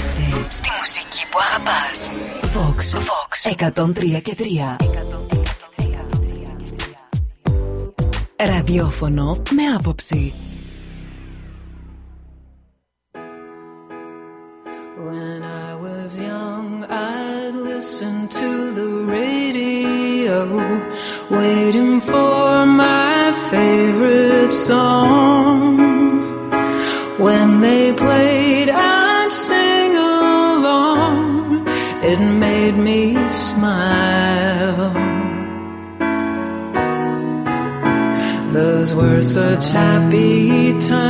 Είσαι στη μουσική που αγαπάς. Vox, Vox. 103 και 3 Ραδιόφωνο με άποψη. were such happy times.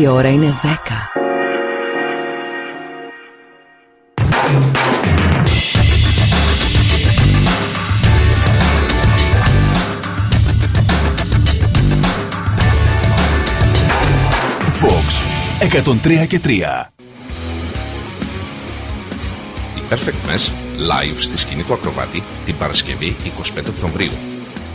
Η ώρα είναι 10. Vox 103 και 3 Η Perfect Mess live στη σκηνή του Ακροβάτη την Παρασκευή 25 Οκτωβρίου.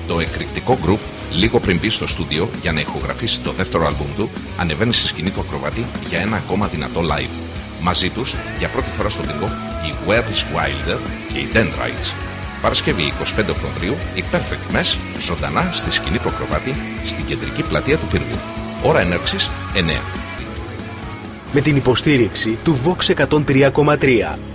Το εκρηκτικό group λίγο πριν μπει στο στούντιο για να ηχογραφήσει το δεύτερο άλμπουμ του, ανεβαίνει στη σκηνή του Ακροβάτη για ένα ακόμα δυνατό live. Μαζί τους, για πρώτη φορά στο πυγκό, οι Where's Wilder και οι Dendrites. Παρασκευή 25 Οκτωβρίου, η Perfect Mess, ζωντανά στη σκηνή του Ακροβάτη, στην κεντρική πλατεία του πύργου. Ώρα έναρξης 9. Με την υποστήριξη του Vox 103,3.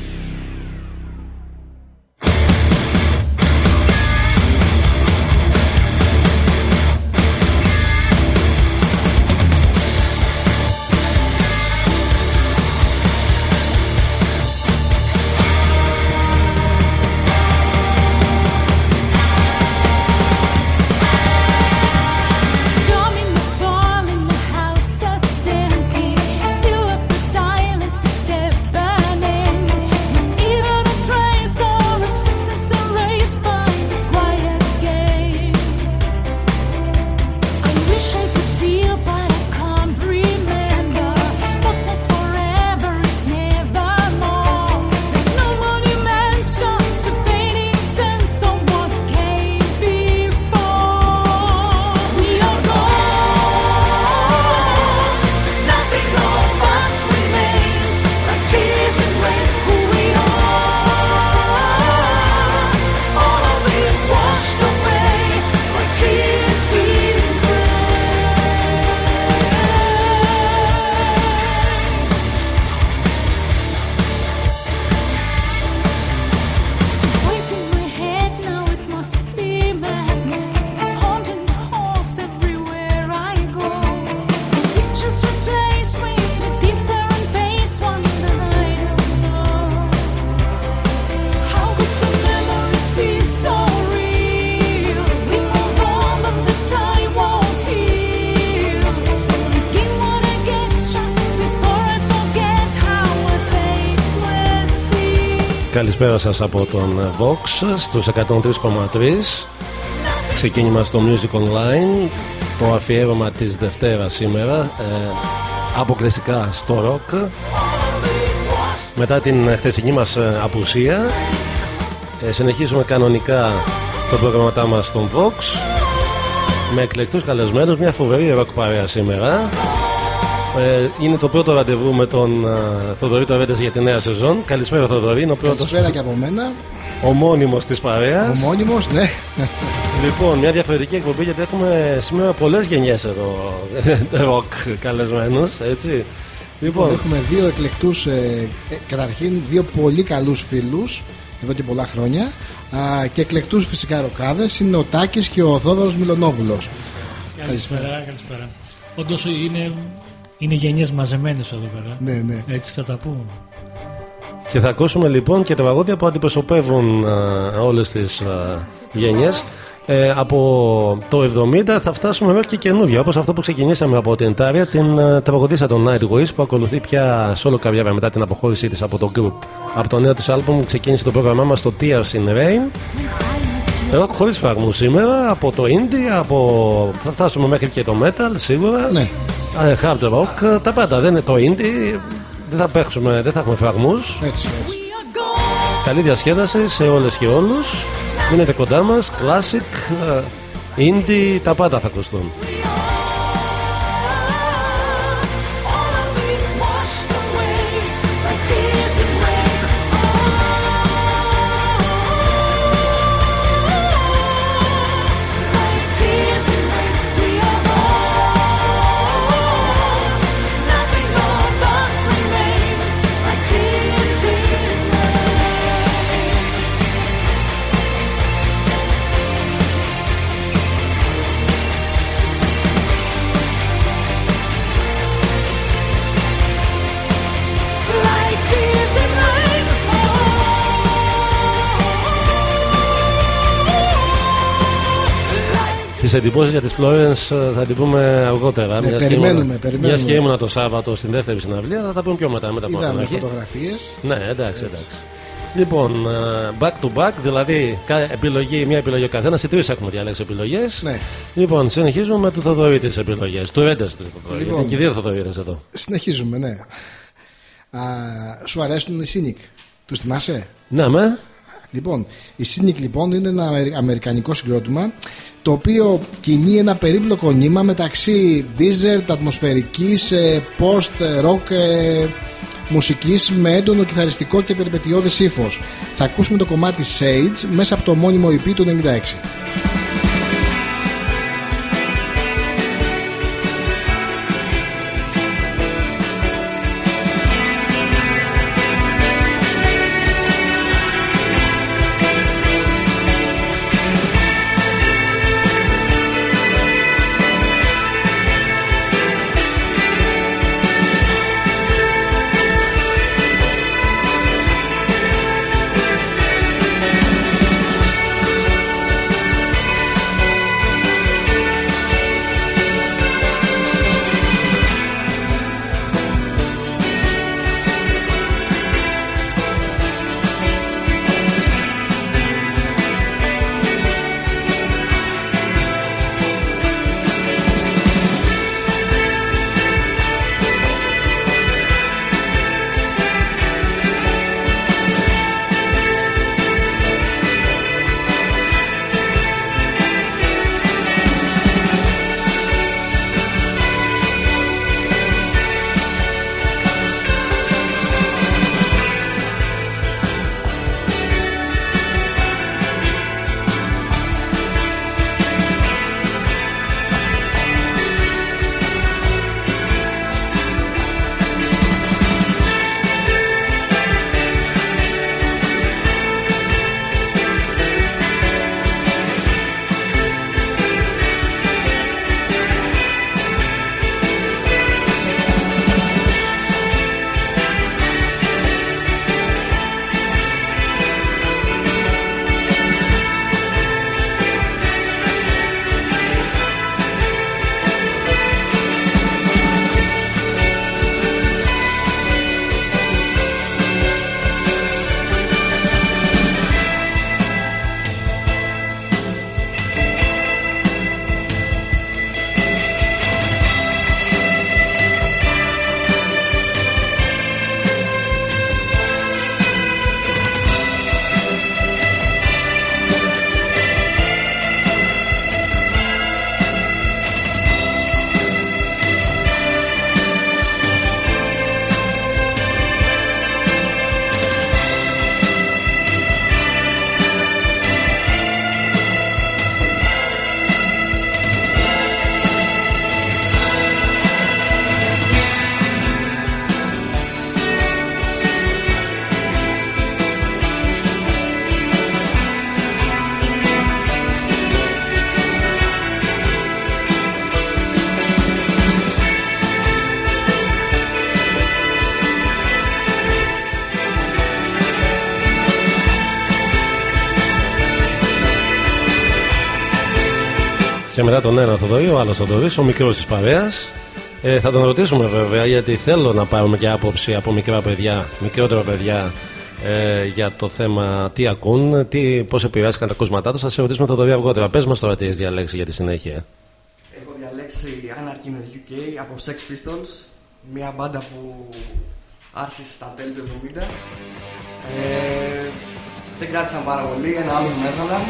Καλησπέρα σας από τον Vox στους 103,3 Ξεκίνημα στο Music Online Το αφιέρωμα της Δευτέρας σήμερα ε, Αποκλειστικά στο rock Μετά την χθεσινή μας ε, απουσία ε, Συνεχίζουμε κανονικά το πρόγραμματά μας στον Vox Με εκλεκτούς καλεσμένους Μια φοβερή rock παρέα σήμερα. ε, είναι το πρώτο ραντεβού με τον ε, Θοδωρή Τωρέντες για τη νέα σεζόν. Καλησπέρα Θοδωρή, είναι ο πρώτος Καλησπέρα και από μένα. ομώνυμος της παρέας. Ο μόνιμος, ναι. Λοιπόν, μια διαφορετική εκπομπή γιατί έχουμε σήμερα πολλές γενιές εδώ ροκ καλεσμένους, έτσι. Λοιπόν, Έχουμε δύο εκλεκτούς, ε, ε, καταρχήν δύο πολύ καλούς φίλους εδώ και πολλά χρόνια α, και εκλεκτούς φυσικά ροκάδες είναι ο Τάκης και ο Θόδωρος Μιλονόπουλος. Καλησπέρα, καλησπέρα. Όντως είναι, είναι γενιές μαζεμένες εδώ πέρα. Ναι, ναι. Έτσι θα τα πούμε. και θα ακούσουμε λοιπόν και τα τραγούδια που αντιπροσωπεύουν α, όλες τις α, γενιές. Ε, από το 70 θα φτάσουμε μέχρι και καινούργια όπως αυτό που ξεκινήσαμε από την Τάρια την ε, τραγουδίσα των Nightwish που ακολουθεί πια solo καριέρα μετά την αποχώρησή της από το group από το νέο της άλμπουμ ξεκίνησε το πρόγραμμά μας στο Tears in Rain Rock χωρίς φραγμούς σήμερα από το indie, από... θα φτάσουμε μέχρι και το metal σίγουρα Ναι. Ε, hard rock, τα πάντα. Δεν είναι το indie. Δεν θα παίξουμε, δεν θα έχουμε φραγμούς. Έτσι, έτσι. Καλή διασκέδαση σε όλες και όλους. Μείνετε κοντά μας, classic, ε, indie, τα πάντα θα ακουστούν τις εντυπώσεις για τη Florence ε, θα την πούμε αργότερα. Ναι, μιας και περιμένουμε, ήμουνα- περιμένουμε. Μιας και ήμουνα το Σάββατο στην δεύτερη συναυλία, θα τα πούμε πιο μετά, μετά από την Είδαμε αρχή. φωτογραφίες. Ναι, εντάξει, εντάξει. Λοιπόν, ε, back to back, δηλαδή κα- επιλογή, μια επιλογή ο καθένας. Οι τρεις έχουμε διαλέξει επιλογές. Ναι. Λοιπόν, συνεχίζουμε με του Θοδωρή τις επιλογές. Του Ρέντε του Θοδωρή. Λοιπόν. Γιατί και οι δύο Θοδωρίδες εδώ. Συνεχίζουμε, ναι. Α, σου αρέσουν οι Cynic. Τους θυμάσαι; Ναι, με. Λοιπόν, η Cynic λοιπόν είναι ένα αμερι- αμερικανικό συγκρότημα το οποίο κινεί ένα περίπλοκο νήμα μεταξύ desert, ατμοσφαιρικής, ε, post, ε, rock ε, μουσικής με έντονο κιθαριστικό και περιπετειώδες ύφος. Θα ακούσουμε το κομμάτι Sage μέσα από το μόνιμο EP του 96. Και μετά τον ένα Θοδωρή, ο άλλος Θοδωρής, ο μικρός της παρέας. Ε, θα τον ρωτήσουμε βέβαια γιατί θέλω να πάρουμε και άποψη από μικρά παιδιά, μικρότερα παιδιά ε, για το θέμα τι ακούν, τι, πώς επηρεάστηκαν τα ακούσματά τους. Θα σε ρωτήσουμε Θοδωρή αργότερα. Πες μας τώρα τι έχεις διαλέξει για τη συνέχεια. Έχω διαλέξει Anarchy in the UK από Sex Pistols, μια μπάντα που άρχισε στα τέλη του 70. Ε, δεν κράτησαν πάρα πολύ, ένα άλλο έβγαλαν.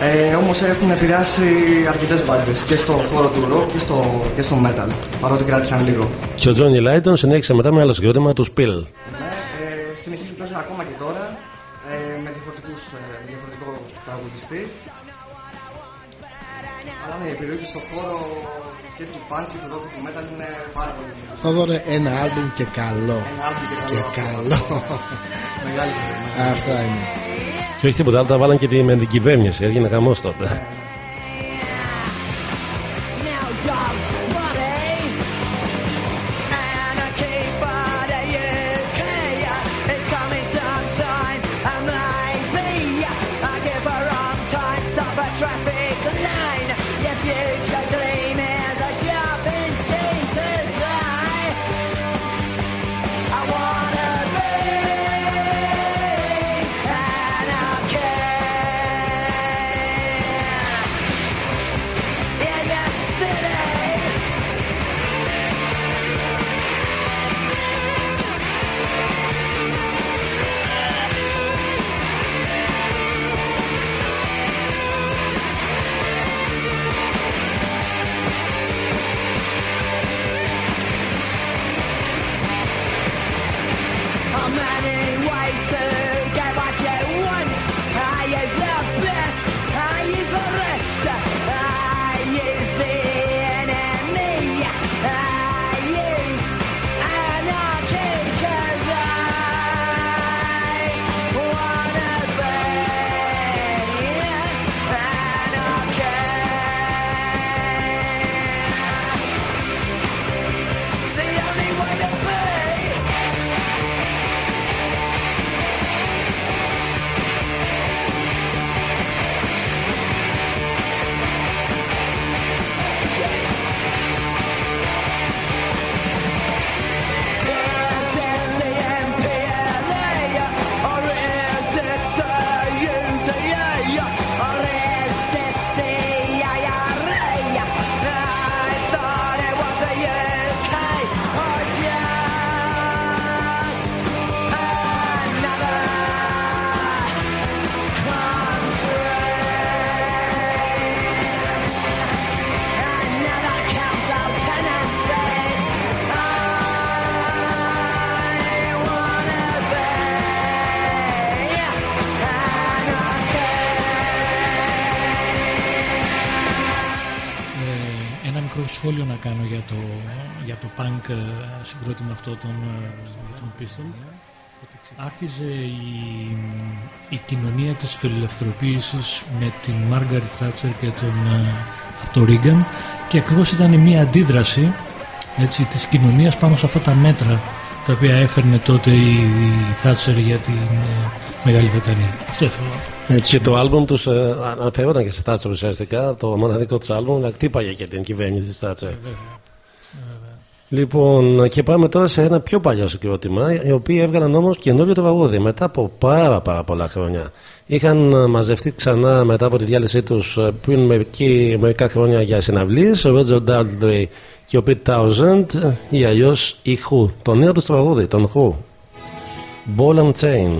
Ε, όμως έχουν επηρεάσει αρκετές μπάντες και στο χώρο του rock και στο, και στο metal, παρότι κράτησαν λίγο. Και ο Τζόνι Λάιντον συνέχισε μετά με άλλο συγκρότημα τους Spill. Ναι, ε, συνεχίζουν παίζουν ακόμα και τώρα ε, με, διαφορετικούς, ε, με διαφορετικό τραγουδιστή. Αλλά ναι, η επιρροή στο χώρο και του punk και του rock και του metal είναι πάρα πολύ μεγάλη. Θόδωρε ένα άλμπουμ και καλό. Ένα άλμπουμ και Και καλό. καλό. Μεγάλη χαρά. Αυτά είναι. Και όχι τίποτα άλλο, τα βάλαν και τη- με την κυβέρνηση. Έγινε χαμός τότε. Σχόλιο να κάνω για το, για το punk ε, συγκρότημα αυτό των, ε, των Pistol. Άρχιζε η, η κοινωνία της φιλελευθερωποίησης με την Μάργαριτ Θάτσερ και τον, ε, από το Ρίγκαν και ακριβώς ήταν μια αντίδραση έτσι, της κοινωνίας πάνω σε αυτά τα μέτρα τα οποία έφερνε τότε η, η Θάτσερ για την ε, Μεγάλη Βρετανία. Αυτό ήθελα. Και το άλμπουμ τους ε, αναφερόταν και σε Θάτσερ ουσιαστικά. Το μοναδικό τους άλμπουμ, αλλά χτύπαγε και την κυβέρνηση της Θάτσερ. Λοιπόν, και πάμε τώρα σε ένα πιο παλιό συγκρότημα, οι οποίοι έβγαλαν όμως καινούριο τραγούδι μετά από πάρα, πάρα πολλά χρόνια. Είχαν ε, μαζευτεί ξανά μετά από τη διάλυσή τους πριν μερικοί, μερικά χρόνια για συναυλίες, ο Roger Daltrey και ο Pete Townsend, ή αλλιώς η Who. Το νέο τους τραγούδι, τον Who. Ball and Chain.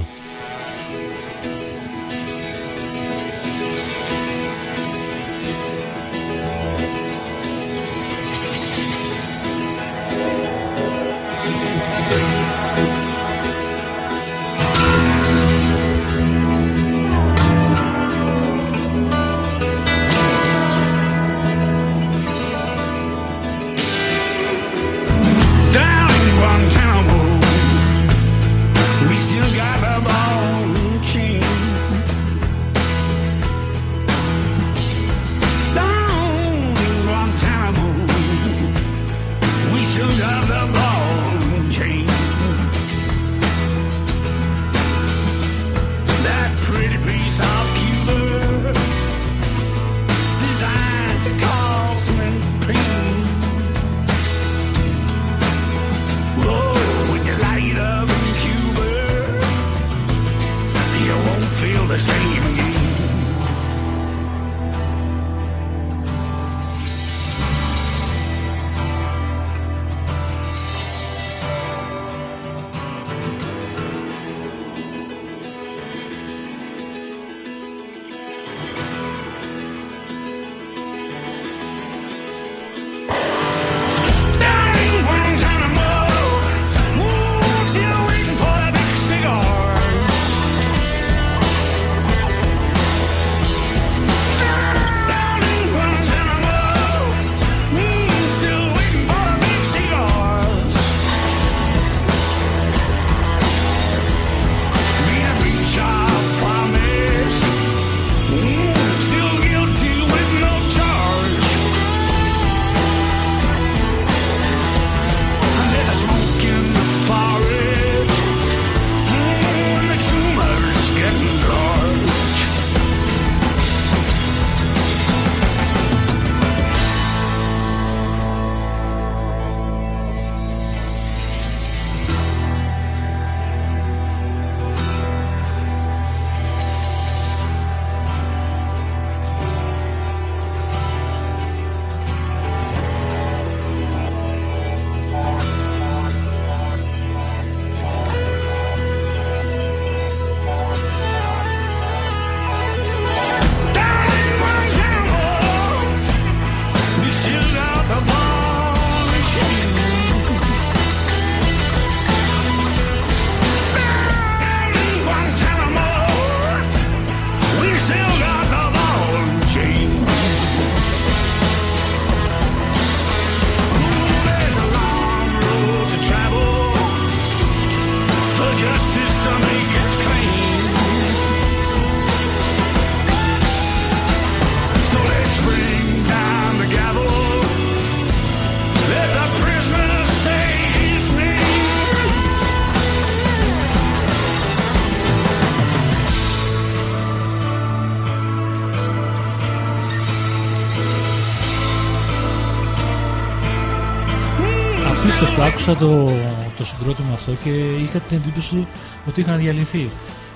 Άκουσα το, το συγκρότημα αυτό και είχα την εντύπωση ότι είχαν διαλυθεί.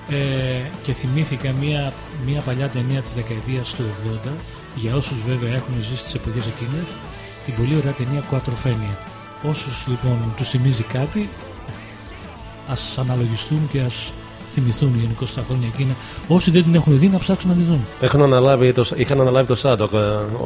Ε, και θυμήθηκα μια, μια παλιά ταινία της δεκαετίας του 80 για όσους βέβαια έχουν ζήσει τις εποχές εκείνες την πολύ ωραία ταινία Quadrophenia όσους λοιπόν τους θυμίζει κάτι ας αναλογιστούν και ας θυμηθούν γενικώς τα χρόνια εκείνα όσοι δεν την έχουν δει να ψάξουν να τη δουν Έχουν αναλάβει το, είχαν αναλάβει το soundtrack ε,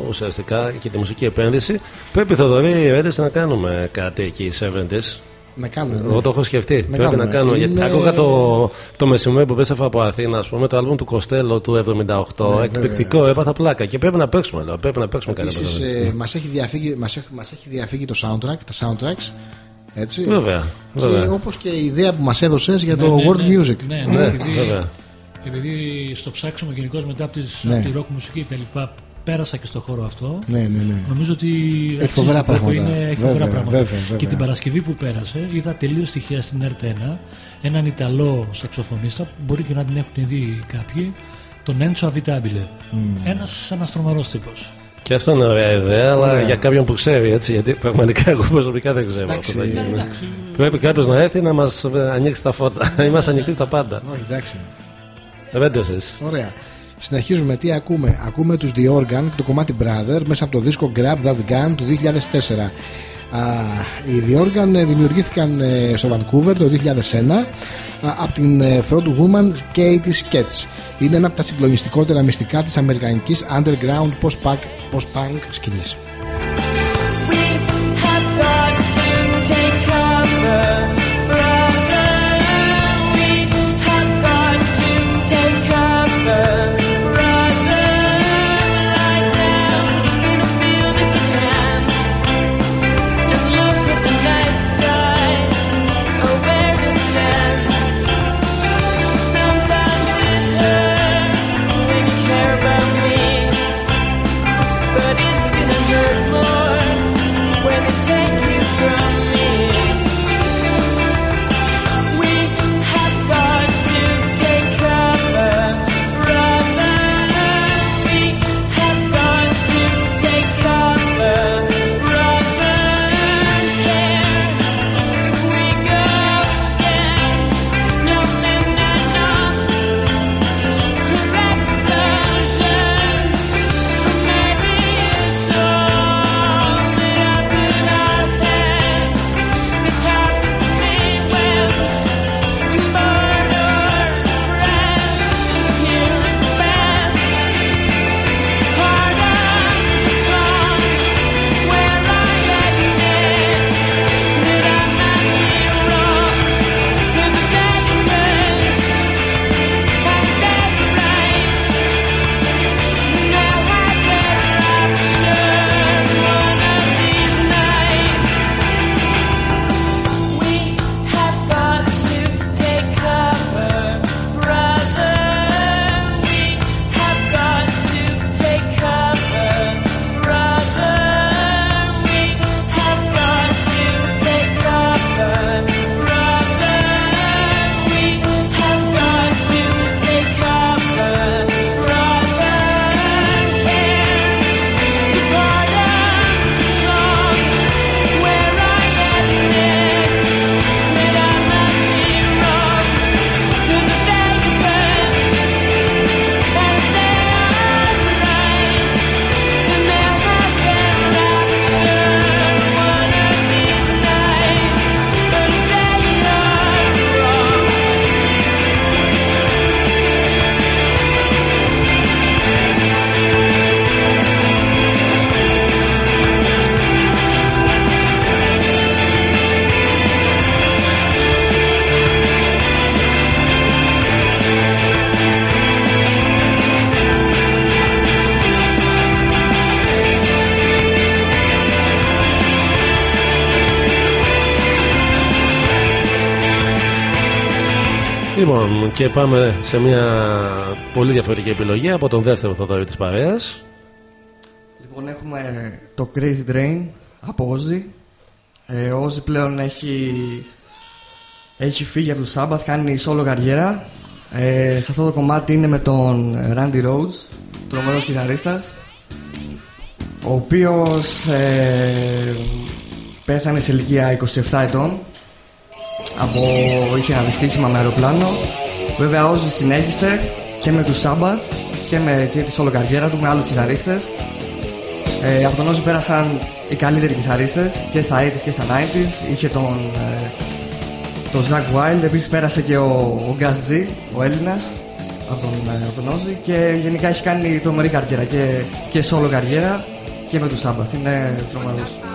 ουσιαστικά και τη μουσική επένδυση. Πρέπει Θοδωρή Ρέντες να κάνουμε κάτι εκεί, οι 70s. Να κάνουμε. ναι. Εγώ το έχω σκεφτεί. Να Πρέπει κάνουμε. να κάνουμε. Γιατί Είναι- άκουγα το, το μεσημέρι που πέσα από Αθήνα, ας πούμε, το άλμπουμ του Κοστέλο του 78. Ναι, εκπληκτικό, έπαθα πλάκα. Και πρέπει να παίξουμε, λέω. Πρέπει να παίξουμε κάτι από Επίσης, το ε, μας, έχει διαφύγει, μας, έχει, μας έχει διαφύγει το soundtrack, τα soundtracks. Έτσι. Βέβαια, Και βέβαια. όπως και η ιδέα που μας έδωσες για Ναι, το ναι, world ναι. music. Ναι, Ναι, ναι, επειδή, βέβαια. επειδή στο ψάξιμο γενικώς μετά από, τις, Ναι. από τη rock μουσική και τα λοιπά πέρασα και στο χώρο αυτό. Ναι, ναι, ναι. Νομίζω ότι Έχει αξίζει φοβερά τον κόπο, πράγματα. Είναι, έχει Βέβαια, φοβερά πράγματα. βέβαια, βέβαια. Και την Παρασκευή που πέρασε είδα τελείως στοιχεία στην ΕΡΤ1 έναν Ιταλό σαξοφωνίστα, μπορεί και να την έχουν δει κάποιοι, τον Έντσο Αβιτάμπιλε. Μμ. Ένας, ένας τρομερός τύπος. Και αυτό είναι ωραία ιδέα, αλλά Ωραία. για κάποιον που ξέρει έτσι. Γιατί πραγματικά εγώ προσωπικά δεν ξέρω Εντάξει, αυτό θα γίνει. εντάξει. Πρέπει κάποιος να έρθει να μας ανοίξει τα φώτα. Είμαστε ανοιχτοί στα πάντα. Όχι, εντάξει. Ρέντεσες. Ωραία. Συνεχίζουμε. Τι ακούμε; Ακούμε τους The Organ και το κομμάτι Brother μέσα από το δίσκο Grab That Gun του 2004. Α, οι The Organ ε, δημιουργήθηκαν ε, στο Vancouver το 2001 α, από την ε, front woman Katie Sketch. Είναι ένα από τα συγκλονιστικότερα μυστικά της αμερικανικής underground post-punk, post-punk σκηνής. Και πάμε σε μια πολύ διαφορετική επιλογή από τον δεύτερο Θοδωρή της παρέας. Λοιπόν, έχουμε το Crazy Drain από Ozzy. Ε, ο Ozzy πλέον έχει, έχει φύγει από το Sabbath, κάνει solo καριέρα. Ε, σε αυτό το κομμάτι είναι με τον Randy Rhodes, τρομερός κιθαρίστας, ο οποίος ε, πέθανε σε ηλικία 27 ετών. Από... είχε ένα δυστύχημα με αεροπλάνο. Βέβαια ο Ozzy συνέχισε και με τους Sabbath και με και τη solo καριέρα του με άλλους κιθαρίστες. Ε, από τον Ozzy πέρασαν οι καλύτεροι κιθαρίστες και στα 80s και στα 90s. Είχε τον, ε, τον Zack Wild, επίσης πέρασε και ο, ο Gus G, ο Έλληνας από τον, ε, από τον Ozzy και γενικά έχει κάνει τρομερή καριέρα και, και solo καριέρα και με τους Sabbath. Είναι τρομερός.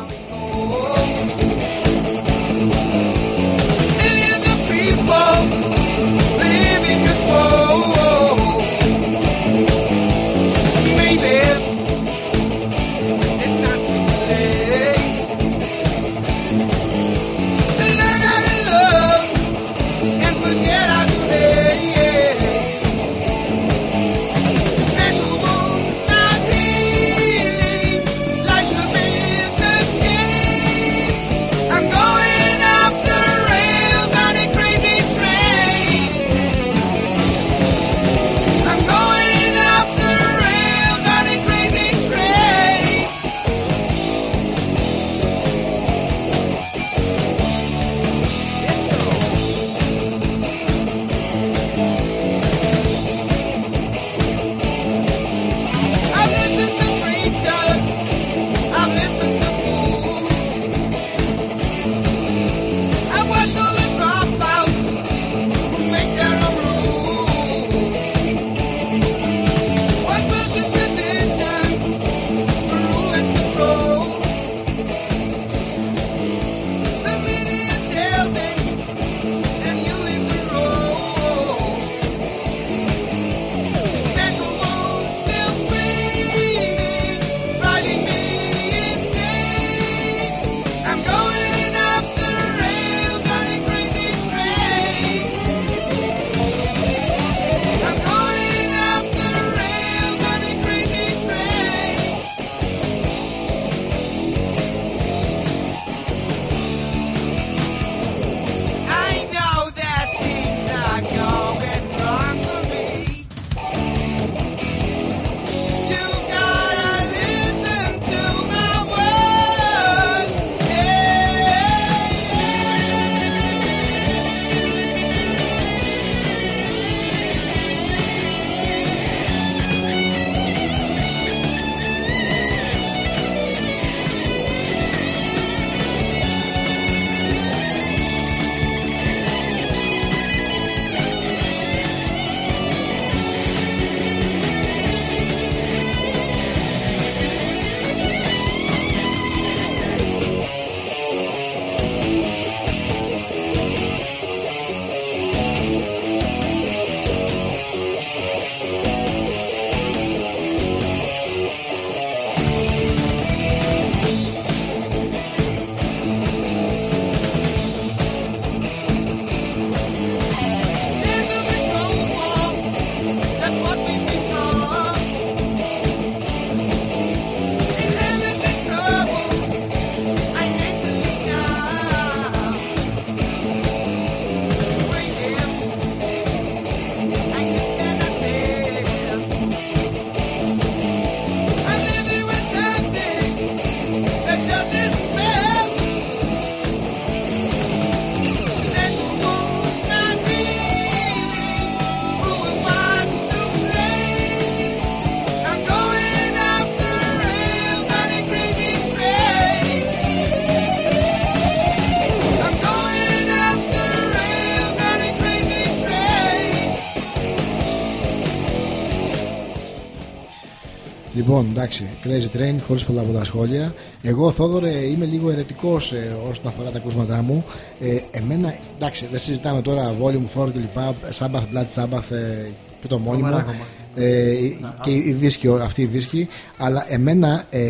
Λοιπόν, εντάξει, Crazy Train, χωρίς πολλά πολλά σχόλια. Εγώ, Θόδωρε, είμαι λίγο ερετικός ε, όσον αφορά τα ακούσματά μου. Ε, εμένα, εντάξει, δεν συζητάμε τώρα Volume 4 κλπ. Sabbath, Blood Sabbath ε, και το μόνιμο. Τρομερά κομμάτια. Ε, και οι δίσκοι, αυτοί οι δίσκοι. Αλλά εμένα, ε,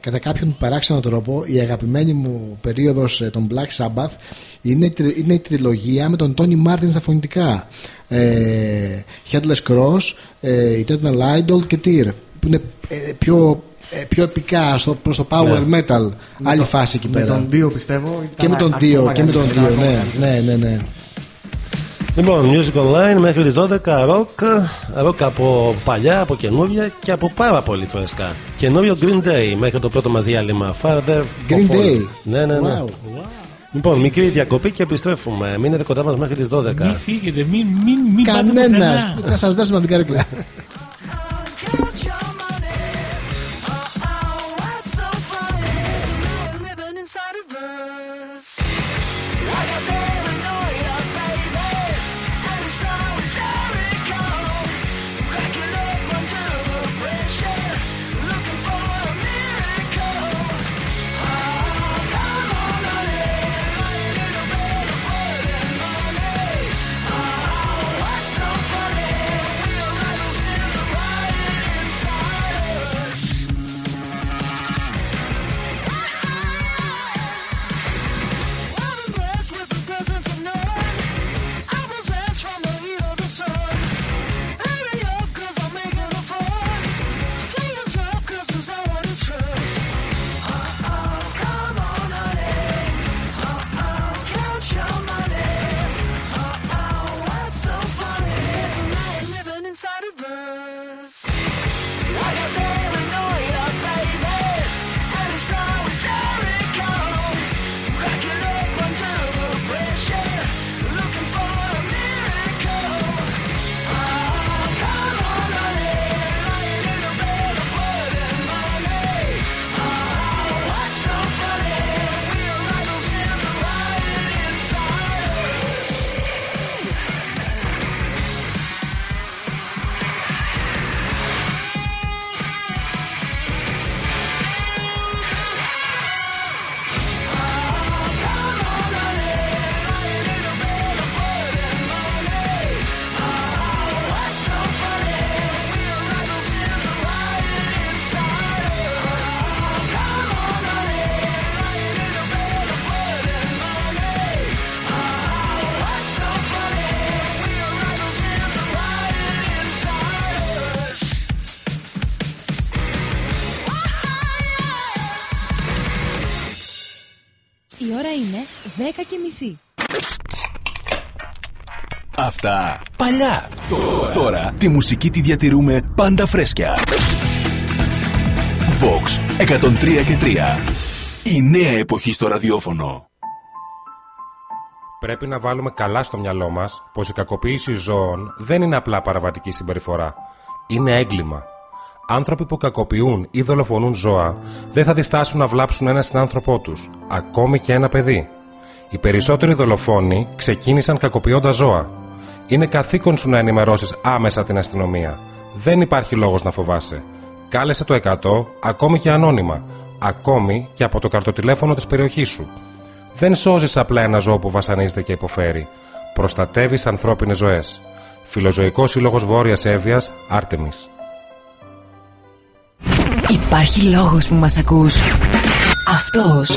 κατά κάποιον παράξενο τρόπο, η αγαπημένη μου περίοδος ε, των Black Sabbath είναι, η τρι- είναι η τριλογία με τον Tony Martin στα φωνητικά. Ε, Headless Cross, ε, Eternal Idol και Tear που είναι ε, πιο, ε, πιο επικά στο, προς το power Ναι. metal Με άλλη το- φάση εκεί με πέρα τον Δίο πιστεύω. και με ήταν τον Dio ακόμα και με τον καλύτερα, Dio ακόμα ναι, καλύτερα. ναι, ναι, ναι. Λοιπόν, Music Online μέχρι τις 12 rock, rock από παλιά, από καινούργια και από πάρα πολύ φρέσκα. Καινούριο Green Day μέχρι το πρώτο μας διάλειμμα. Further Green of all. Day. Ναι, ναι, ναι. Wow. Λοιπόν, μικρή διακοπή και επιστρέφουμε. Μείνετε κοντά μας μέχρι τις 12. Μην φύγετε, μην, μην, μην πάτε Κανένας. πουθενά. Θα σας δώσουμε από την καρέκλα. 10 και μισή. Αυτά παλιά. Τώρα, τώρα τη μουσική τη διατηρούμε πάντα φρέσκια. Vox 103 και 3. Η νέα εποχή στο ραδιόφωνο. Πρέπει να βάλουμε καλά στο μυαλό μας πως η κακοποίηση ζώων δεν είναι απλά παραβατική συμπεριφορά. Είναι έγκλημα. Άνθρωποι που κακοποιούν ή δολοφονούν ζώα δεν θα διστάσουν να βλάψουν ένα συνάνθρωπό τους, ακόμη και ένα παιδί. Οι περισσότεροι δολοφόνοι ξεκίνησαν κακοποιώντας ζώα. Είναι καθήκον σου να ενημερώσεις άμεσα την αστυνομία. Δεν υπάρχει λόγος να φοβάσαι. Κάλεσε το 100, ακόμη και ανώνυμα, ακόμη και από το καρτοτηλέφωνο της περιοχής σου. Δεν σώζεις απλά ένα ζώο που βασανίζεται και υποφέρει. Προστατεύεις ανθρώπινες ζωές. Φιλοζωικός Σύλλογος Βόρειας Εύβοιας, Άρτεμις. Υπάρχει λόγος που μας ακούς. Αυτός.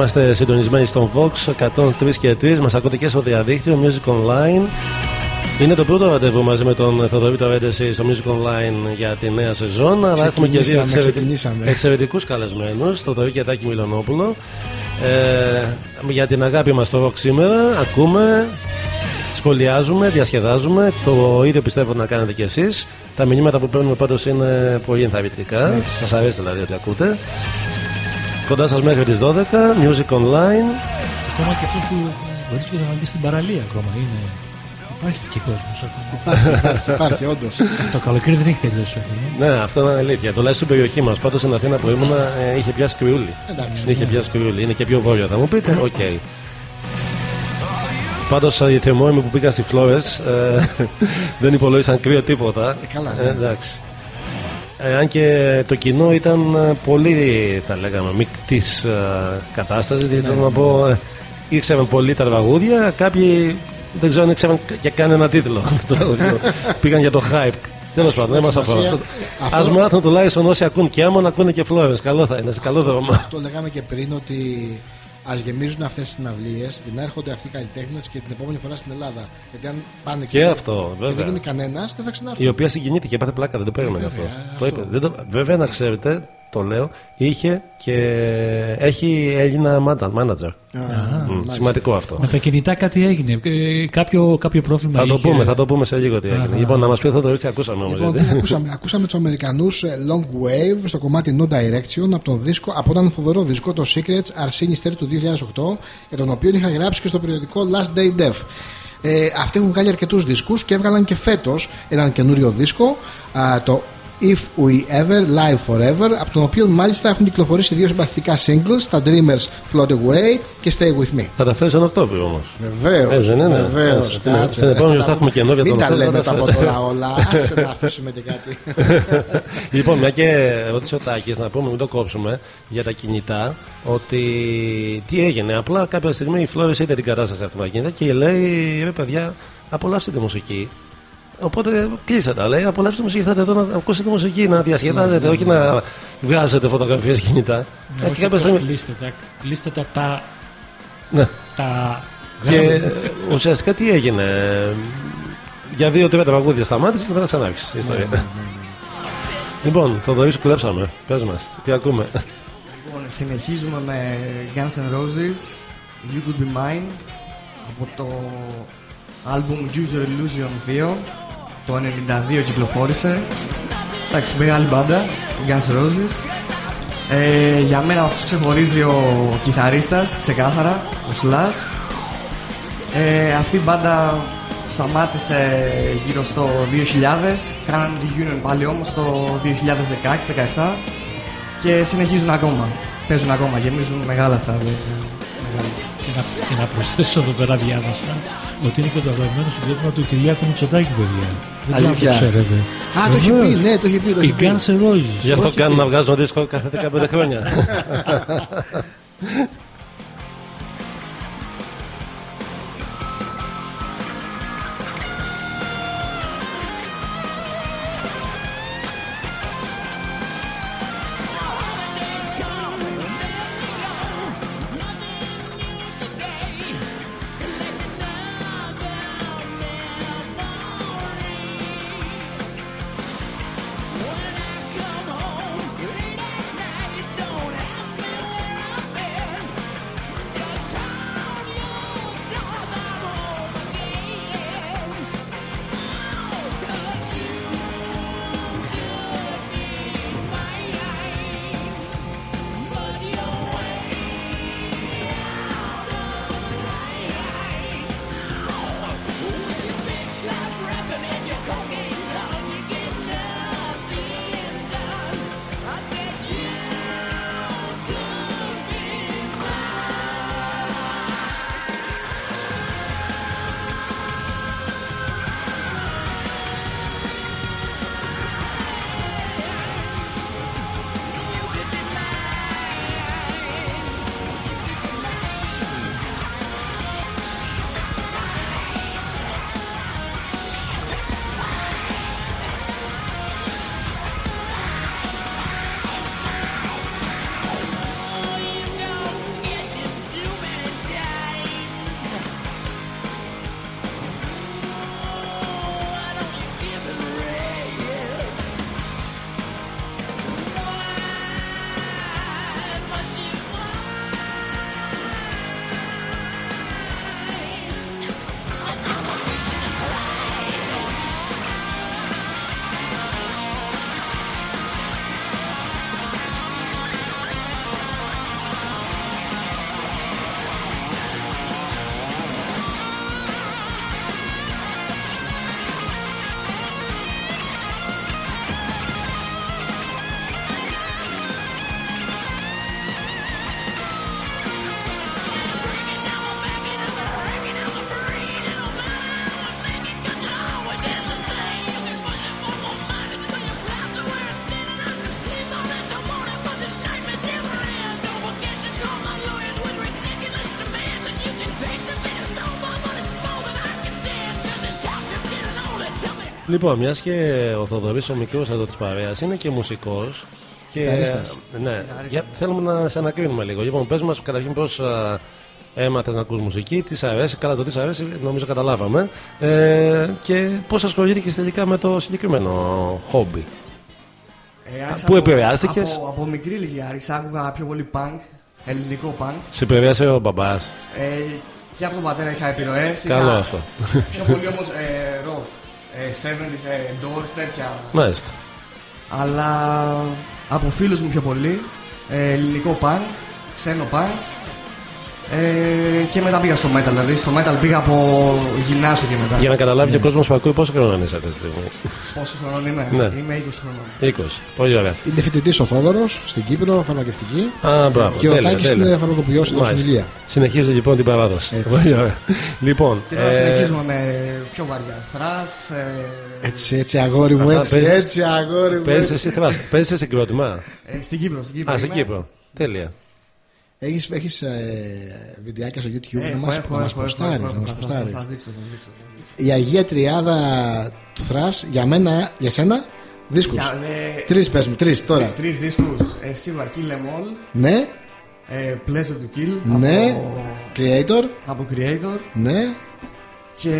Είμαστε συντονισμένοι στον Vox 103 και 3. Μας ακούτε και στο διαδίκτυο Music Online. Είναι το πρώτο ραντεβού μαζί με τον Θοδωρή Τωρέντεση στο Music Online για τη νέα σεζόν. Αλλά έχουμε και δύο Ξεκινήσαμε, ξεκινήσαμε. εξαιρετικούς καλεσμένους, Θοδωρή και Τάκη Μιλονόπουλο. Ε, για την αγάπη μας στο Vox σήμερα ακούμε, σχολιάζουμε, διασκεδάζουμε. Το ίδιο πιστεύω να κάνετε κι εσείς. Τα μηνύματα που παίρνουμε πάντως είναι πολύ ενθαρρυντικά. Σας αρέσει δηλαδή ότι ακούτε. Κοντά σας μέχρι τις 12, Music Online. Ακόμα και αυτό που βρίσκονται να μπει στην παραλία ακόμα. Είναι... Υπάρχει και κόσμος Υπάρχει, υπάρχει, υπάρχει, όντως. Το καλοκαίρι δεν έχει τελειώσει ακόμα. Ναι, αυτό είναι αλήθεια. Τουλάχιστον στην περιοχή μας. Πάντως στην Αθήνα που ήμουν ε, είχε πιάσει κρυουλί. Εντάξει. Είχε πιάσει κρυούλι. Είναι και πιο βόρεια, θα μου πείτε. Οκ. Πάντως οι θερμόαιμοι που πήγαν στη Φλόρε δεν υπολόγισαν κρύο τίποτα. Ε, καλά, Ε, ναι. εντάξει. Ε, αν και το κοινό ήταν ε, πολύ, θα λέγαμε, μεικτής κατάστασης. Δηλαδή, θέλω να πω, ε, ήξεραν πολύ τα τραγούδια. Κάποιοι δεν ξέρω αν ήξεραν και κανένα τίτλο. του τραγουδιού. Πήγαν για το hype. Τέλος πάντων, δεν μας αφορά σημασία, αυτό. αυτό- Α μάθουν τουλάχιστον όσοι ακούν και άμα να ακούνε και Φλόρε. Καλό θα είναι, σε καλό δρόμο. Αυτό λέγαμε και πριν ότι ας γεμίζουν αυτές τις συναυλίες για να έρχονται αυτοί οι καλλιτέχνες και την επόμενη φορά στην Ελλάδα. Γιατί αν πάνε Και αυτό, και βέβαια. δεν γίνει κανένας, δεν θα ξανάρθουν. Η οποία συγκινήθηκε και πάθε πλάκα, δεν το παίρνουμε γι' αυτό. βέβαια, Το αυτό. είπε. Δεν το... Βέβαια, να ξέρετε, το λέω, είχε και έχει Έλληνα μάτα- manager. Μμ, μάλιστα. σημαντικό αυτό. Με τα κινητά κάτι έγινε. Ε, κάποιο, κάποιο πρόβλημα Θα το είχε. πούμε, θα το πούμε σε λίγο τι έγινε. Αχα. Λοιπόν, να μας πει θα το τι ακούσαμε όμως. Λοιπόν, τι ακούσαμε, ακούσαμε τους Αμερικανούς Long Wave στο κομμάτι No Direction από, τον δίσκο, από έναν φοβερό δίσκο, το Secrets Are Sinister του 2008, για τον οποίο είχα γράψει και στο περιοδικό Last Day Dev. Ε, αυτοί έχουν βγάλει αρκετούς δίσκους και έβγαλαν και φέτος έναν καινούριο δίσκο, α, το If We Ever, Live Forever, από τον οποίο μάλιστα έχουν κυκλοφορήσει δύο συμπαθητικά singles, τα Dreamers Float Away και Stay With Me. Θα τα φέρεις τον Οκτώβριο όμως. Βεβαίως. Ε, δεν είναι. Βεβαίως, Έτσι, στην- κάτσε, στην επόμενη τα θα έχουμε καινούργια Μην τον τα Οκτώβριο, λέμε θα τα από φέρω. τώρα όλα. Άσε να αφήσουμε και κάτι. λοιπόν, μια και ρώτησε ο Τάκης να πούμε, μην το κόψουμε για τα κινητά, ότι τι έγινε. Απλά κάποια στιγμή η Φλόρες είδε την κατάσταση αυτή που γίνεται και λέει: Ρε παιδιά, απολαύστε τη μουσική. Οπότε κλείσε τα. Λέει: Απολαύστε τη μουσική, θα εδώ να ακούσετε μουσική, να διασκεδάζετε, όχι να βγάζετε φωτογραφίες κινητά. Ναι, Ε, όχι και κάποια απλώς στιγμή. κλείστε τα, κλείστε τα, τα, Ναι. τα Και γράμματα. ουσιαστικά τι έγινε; Για δύο-τρία τραγούδια σταμάτησες και μετά ξανά άρχισε η Ναι, ιστορία. Λοιπόν, θα το σου κλέψαμε. Πες μας, τι ακούμε; Λοιπόν, συνεχίζουμε με Guns N' Roses, You Could Be Mine, από το album Use Your Illusion 2, το 92 κυκλοφόρησε. Εντάξει, μεγάλη μπάντα, οι Guns N' Roses. Ε, για μένα αυτός ξεχωρίζει ο κιθαρίστας, ξεκάθαρα, ο Slash. Ε, αυτή η μπάντα σταμάτησε γύρω στο 2000, κάνανε reunion πάλι όμως το 2016-17 και συνεχίζουν ακόμα. Παίζουν ακόμα, γεμίζουν μεγάλα στα μεγάλα. Και να, και να προσθέσω εδώ πέρα διάβασα ότι είναι και το αγαπημένο συγκρότημα του Κυριάκου Μητσοτάκη, παιδιά. Δεν ξέρω αν Αλήθεια. το ξέρετε. Α, το έχει Βεβαίως. πει, ναι, το έχει πει. Το Οι έχει πει. Guns N' Roses. Γι' αυτό Όχι, κάνουν να βγάζουν δίσκο κάθε 15 χρόνια. Λοιπόν, μιας και ο Θοδωρής ο μικρός εδώ της παρέας είναι και μουσικός. Και, Κιθαρίστας. ναι, για, θέλουμε να σε ανακρίνουμε λίγο. Λοιπόν, πες μας καταρχήν πώς έμαθες να ακούς μουσική, τις αρέσει, καλά το τι σ' αρέσει, νομίζω καταλάβαμε. Ε, και πώς ασχολήθηκε τελικά με το συγκεκριμένο χόμπι; Ε, άρχισα Πού από- επηρεάστηκες; Από, από μικρή ηλικία άρχισα, άκουγα πιο πολύ punk, ελληνικό punk. Σε επηρέασε ο μπαμπάς. Ε, και από τον πατέρα είχα επιρροές. Καλό είχα αυτό. Πιο πολύ όμως ε, rock, ε, 70s, ε, Doors, τέτοια. Μάλιστα. Αλλά από φίλους μου πιο πολύ, ε, ελληνικό punk, ξένο punk. Ε, και μετά πήγα στο metal, δηλαδή στο metal πήγα από γυμνάσιο και μετά. Για να καταλάβει και ο κόσμος που ακούει πόσο χρόνο είσαι αυτή τη στιγμή; Πόσο χρονών είμαι, Ναι. είμαι 20 χρονών. 20. Πολύ ωραία. Είναι φοιτητής ο Θόδωρο στην Κύπρο, φαρμακευτική. Α, μπράβο. Και ο τέλεια, Τάκης τέλεια. είναι φαρμακοποιός εδώ στην Μάλιστα. Ηλία. Συνεχίζει λοιπόν την παράδοση. Έτσι. Πολύ ωραία. Λοιπόν, Και τώρα ε, συνεχίζουμε με πιο βαριά θρας, ε, Έτσι, έτσι, αγόρι μου, Αυτά έτσι, παίζεις- έτσι, αγόρι μου. Παίζεις έτσι. εσύ θράς. Παίζεις σε συγκρότημα. ε, στην Κύπρο. Στην Κύπρο Α, στην είμαι. Κύπρο. Τέλεια. Έχεις, έχεις ε, βιντεάκια στο YouTube Έχω, να μας, έχω, να μας έχω, ποστάρεις, έχω, να έχω, μας θα- θα- ποστάρεις. θα σας δείξω, θα σας δείξω. Η Αγία Τριάδα του Θρας, για μένα, για σένα, δίσκους. Για, ε, Τρεις πες μου, τρεις τώρα. Τρει- Τρεις δίσκους, ε, σίγουρα Kill Em All, Ναι, ε, Pleasure to Kill ναι, από, Creator, από Creator ναι. και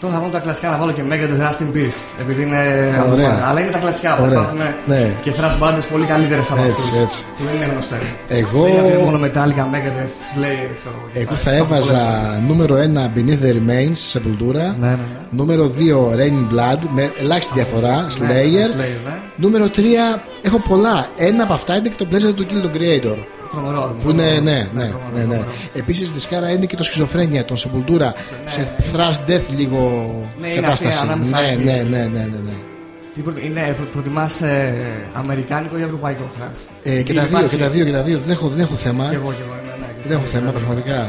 τώρα θα βάλω τα κλασικά, να βάλω και Megadeth Rust in Peace επειδή είναι από Ωραία. μένα. αλλά είναι τα κλασικά, θα Ωραία. υπάρχουν Ναι. και thrash bands πολύ καλύτερες από Έτσι, αυτούς έτσι. που δεν είναι γνωστές. Εγώ- Δεν είναι ότι είναι μόνο Metallica, Megadeth, Slayer, ξέρω εγώ. Εγώ Θα- θα υπάρχουν πολλές έβαζα bands. νούμερο 1 Beneath the Remains, Sepultura. Ναι, ναι, ναι. Νούμερο 2 Raining Blood, με ελάχιστη διαφορά, Ναι, Slayer. Slayer, ναι. Νούμερο 3 έχω πολλά. Ένα από αυτά είναι και το Pleasure to Kill τον Creator. Τρομερό άλμπουμ, Που είναι, τρομερό. ναι, ναι, τρομερό, ναι, ναι. τρομερό. Επίσης δισκάρα είναι και το Σχιζοφρένια, τον Sepultura. Σε thrash death λίγο Ναι, είναι κατάσταση. αυτή ανάμεσα Ναι, εκεί. ναι, ναι, ναι, ναι, ναι. Τι προτιμάς, είναι, προ- προτιμάς ε, αμερικάνικο ή ευρωπαϊκό θρας. Ε, και τα δύο, και τα δύο, και τα δύο. Δεν έχω, δεν έχω θέμα. Και εγώ, και εγώ είμαι, ναι. και Δεν έχω στα θέμα, δύο. πραγματικά.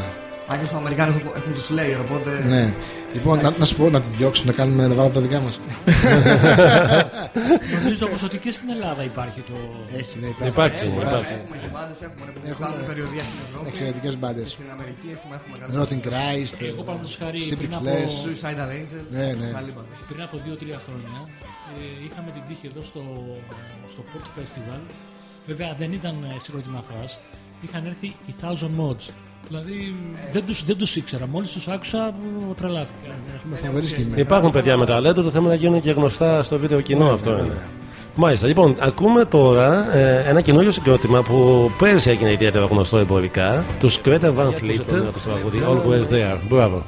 Αν και στο αμερικάνικο έχουν, έχουν τους Slayer, οπότε... Ναι. Λοιπόν, να, να σου πω να τη διώξουν να κάνουμε να βάλουμε τα δικά μας. Νομίζω πως ότι και στην Ελλάδα υπάρχει το. Έχει, ναι, υπάρχει. Υπάρχει, Έχουμε, υπάρχει. έχουμε και μπάντες, έχουμε, ναι, που Έχουμε κάνουν περιοδία στην Ευρώπη. Εξαιρετικές μπάντες. Στην Αμερική έχουμε, έχουμε καλές Rotting μπάντες. Christ, Εγώ παραδείγματος χάρη Cypric πριν από- Flesh. Suicidal Angels. Ναι, ναι. Καλή μπάντα. Πριν από 2-3 χρόνια ε, είχαμε την τύχη εδώ στο, στο Port Festival. Βέβαια δεν ήταν ε, συγκρότημα θρας. Είχαν έρθει οι Thousand Mods. Δηλαδή δεν, τους, δεν τους ήξερα. Μόλις τους άκουσα ε, τρελάθηκα. Έχουμε φοβερή σκηνή. Υπάρχουν παιδιά με ταλέντο, το θέμα να γίνουν και γνωστά στο βίντεο κοινό Ναι, αυτό ναι, είναι. ναι. Μάλιστα, λοιπόν, ακούμε τώρα ε, ένα καινούριο συγκρότημα που πέρυσι έγινε ιδιαίτερα γνωστό εμπορικά. Τους Greta Van Fleet, το τραγούδι Always There. Μπράβο.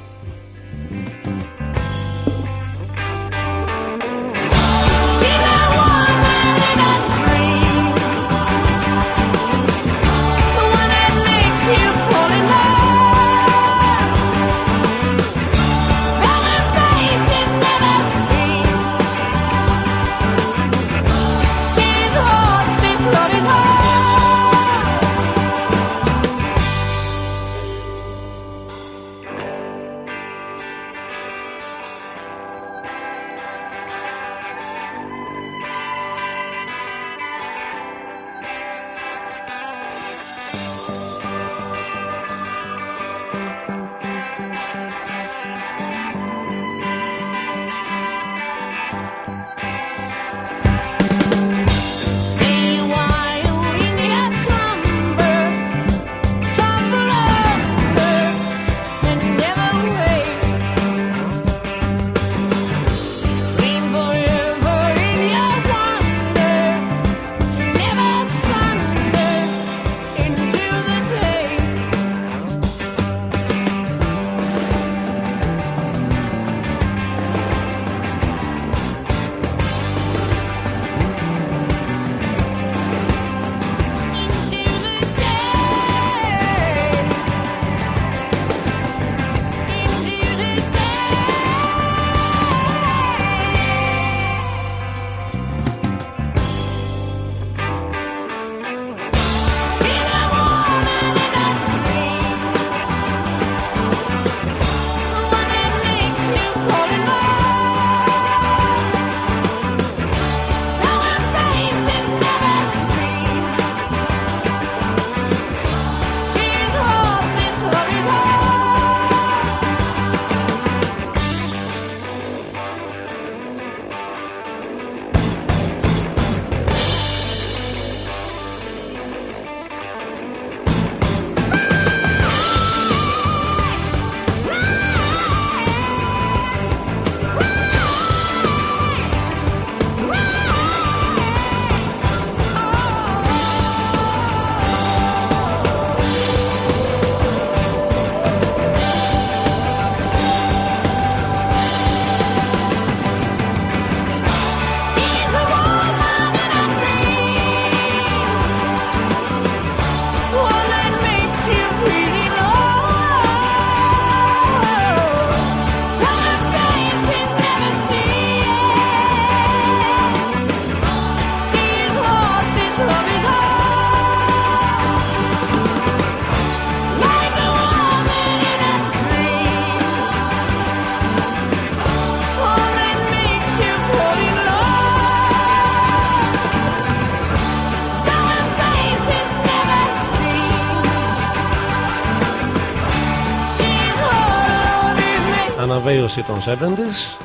Διαβίωση των 70s.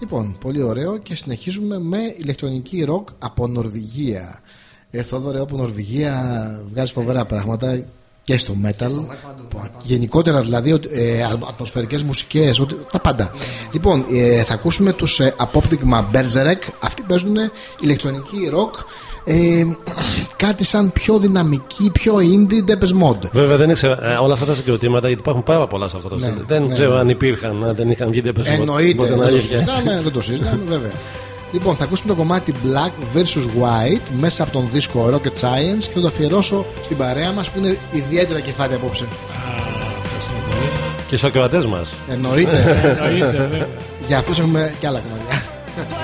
Λοιπόν, πολύ ωραίο και συνεχίζουμε με ηλεκτρονική ροκ από Νορβηγία. Ε, Θόδωρε, από Νορβηγία βγάζει φοβερά πράγματα και στο metal. Που- Γενικότερα δηλαδή, ότι, ε, α- ατμοσφαιρικές μουσικές, ότι, τα πάντα. Λοιπόν, ε, θα ακούσουμε τους ε, Apoptygma Berserk. Αυτοί παίζουν ηλεκτρονική ροκ. Ε, κάτι σαν πιο δυναμική, πιο indie Depeche Mode. Βέβαια δεν ήξερα ε, όλα αυτά τα συγκροτήματα γιατί υπάρχουν πάρα πολλά σε αυτό το Ναι, στυλ. Δεν ναι, ξέρω ναι. αν υπήρχαν, αν δεν είχαν βγει δεν Εννοείται, δεν το συζητάμε, δεν το συζητάμε, βέβαια. Λοιπόν, θα ακούσουμε το κομμάτι Black vs White μέσα από τον δίσκο Rocket Science και θα το αφιερώσω στην παρέα μας που είναι ιδιαίτερα κεφάτη απόψε. Και στους ακροατές μας. Εννοείται. Εννοείται, βέβαια. Για αυτούς έχουμε και άλλα κομμάτια.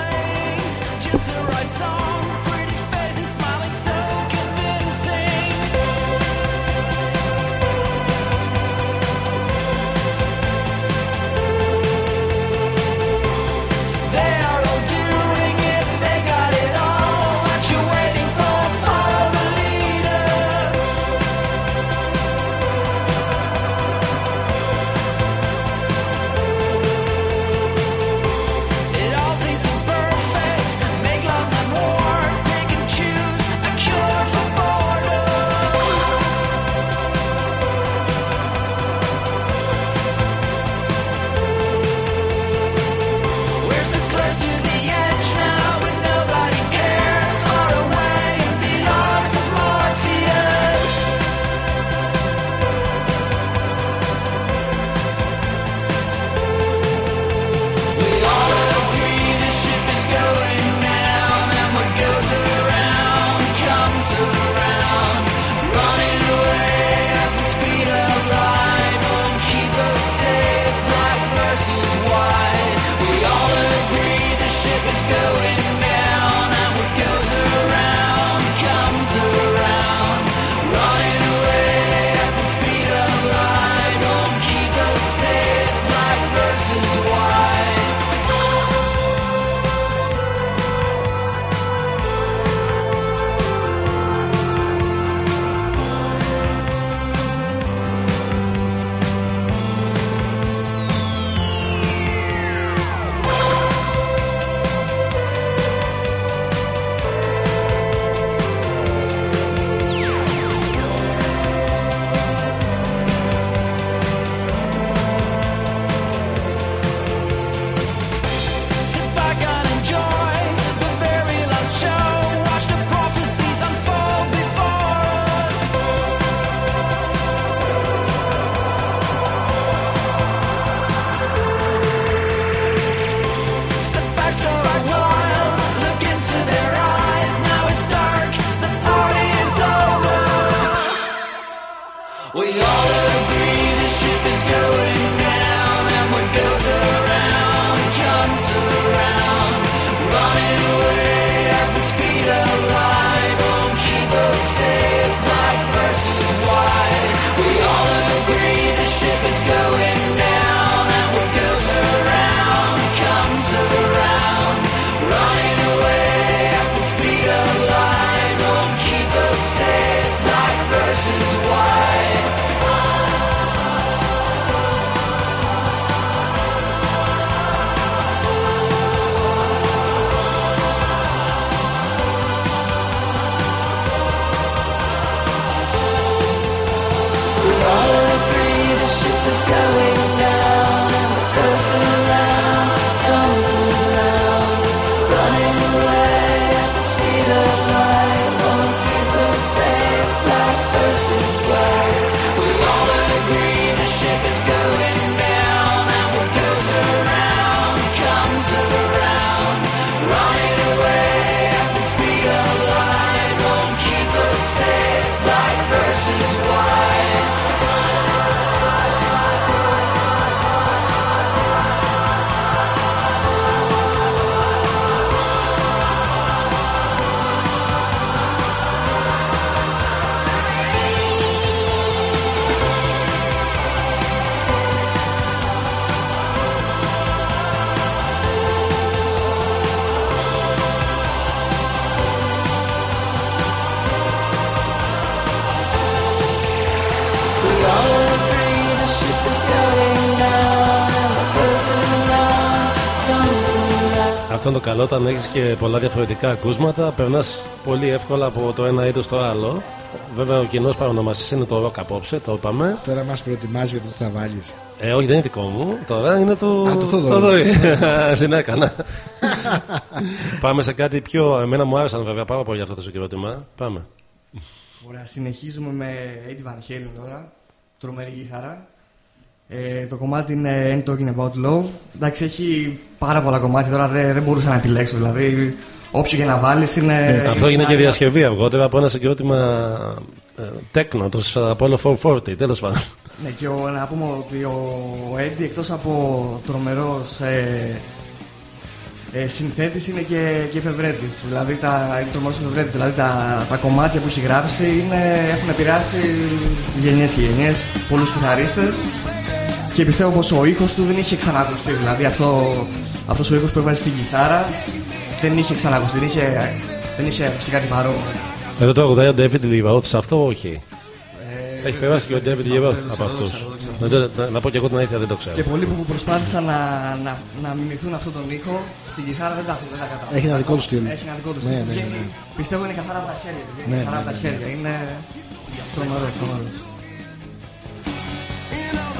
Αυτό είναι το καλό όταν έχεις και πολλά διαφορετικά ακούσματα. Περνάς πολύ εύκολα από το ένα είδος στο άλλο. Βέβαια, ο κοινός παρονομαστής είναι το rock απόψε, το είπαμε. Τώρα μας προετοιμάζει για το τι θα βάλεις. Ε, όχι, δεν είναι δικό μου. Τώρα είναι το. Α, το Θοδωρή. Συνέκανα. Πάμε σε κάτι πιο. Εμένα μου άρεσαν βέβαια πάρα πολύ αυτό το συγκρότημα. Πάμε. Ωραία, συνεχίζουμε με Eddie Van Halen τώρα. Τρομερή κιθάρα. Ε, το κομμάτι είναι Ain't Talking About Love. Εντάξει, έχει πάρα πολλά κομμάτια τώρα, δεν, δεν μπορούσα να επιλέξω. Δηλαδή, όποιο και να βάλεις είναι. Αυτό είναι και διασκευή αργότερα από ένα συγκρότημα ε, τέκνο, το Apollo 440, τέλος πάντων. Ναι, και ο, να πούμε ότι ο Eddie εκτός από τρομερός ε, ε, συνθέτης είναι και, και εφευρέτης. Δηλαδή τα, είναι τρομερός εφευρέτης. Δηλαδή τα, τα κομμάτια που έχει γράψει είναι, έχουν επηρεάσει γενιές και γενιές, πολλούς κιθαρίστες και πιστεύω πως ο ήχος του δεν είχε ξανακουστεί. Δηλαδή αυτό, αυτός ο ήχος που έβαζε στην κιθάρα δεν είχε ξανακουστεί, δεν είχε, δεν είχε ακουστεί κάτι παρόμοιο. Εδώ το 80 ο David Lee Roth, σε αυτό όχι. Ε, Έχει περάσει και ο David Lee Roth από αυτούς. Να πω και εγώ την αλήθεια δεν το ξέρω. Και πολλοί που προσπάθησαν να, να, να μιμηθούν αυτόν τον ήχο στην κιθάρα δεν τα, δεν τα κατάφεραν. Έχει ένα δικό του στυλ. Έχει ένα δικό του Ναι, στυλ. ναι, Βγαίνει- ναι. Πιστεύω είναι καθαρά από τα χέρια. του. Είναι Ναι, καθαρά ναι, από τα ναι, χέρια. Είναι τρομερό, τρομερό.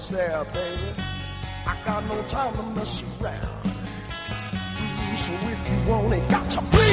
friends there, baby. I got no time to mess around. Mm, So if you want it, got to breathe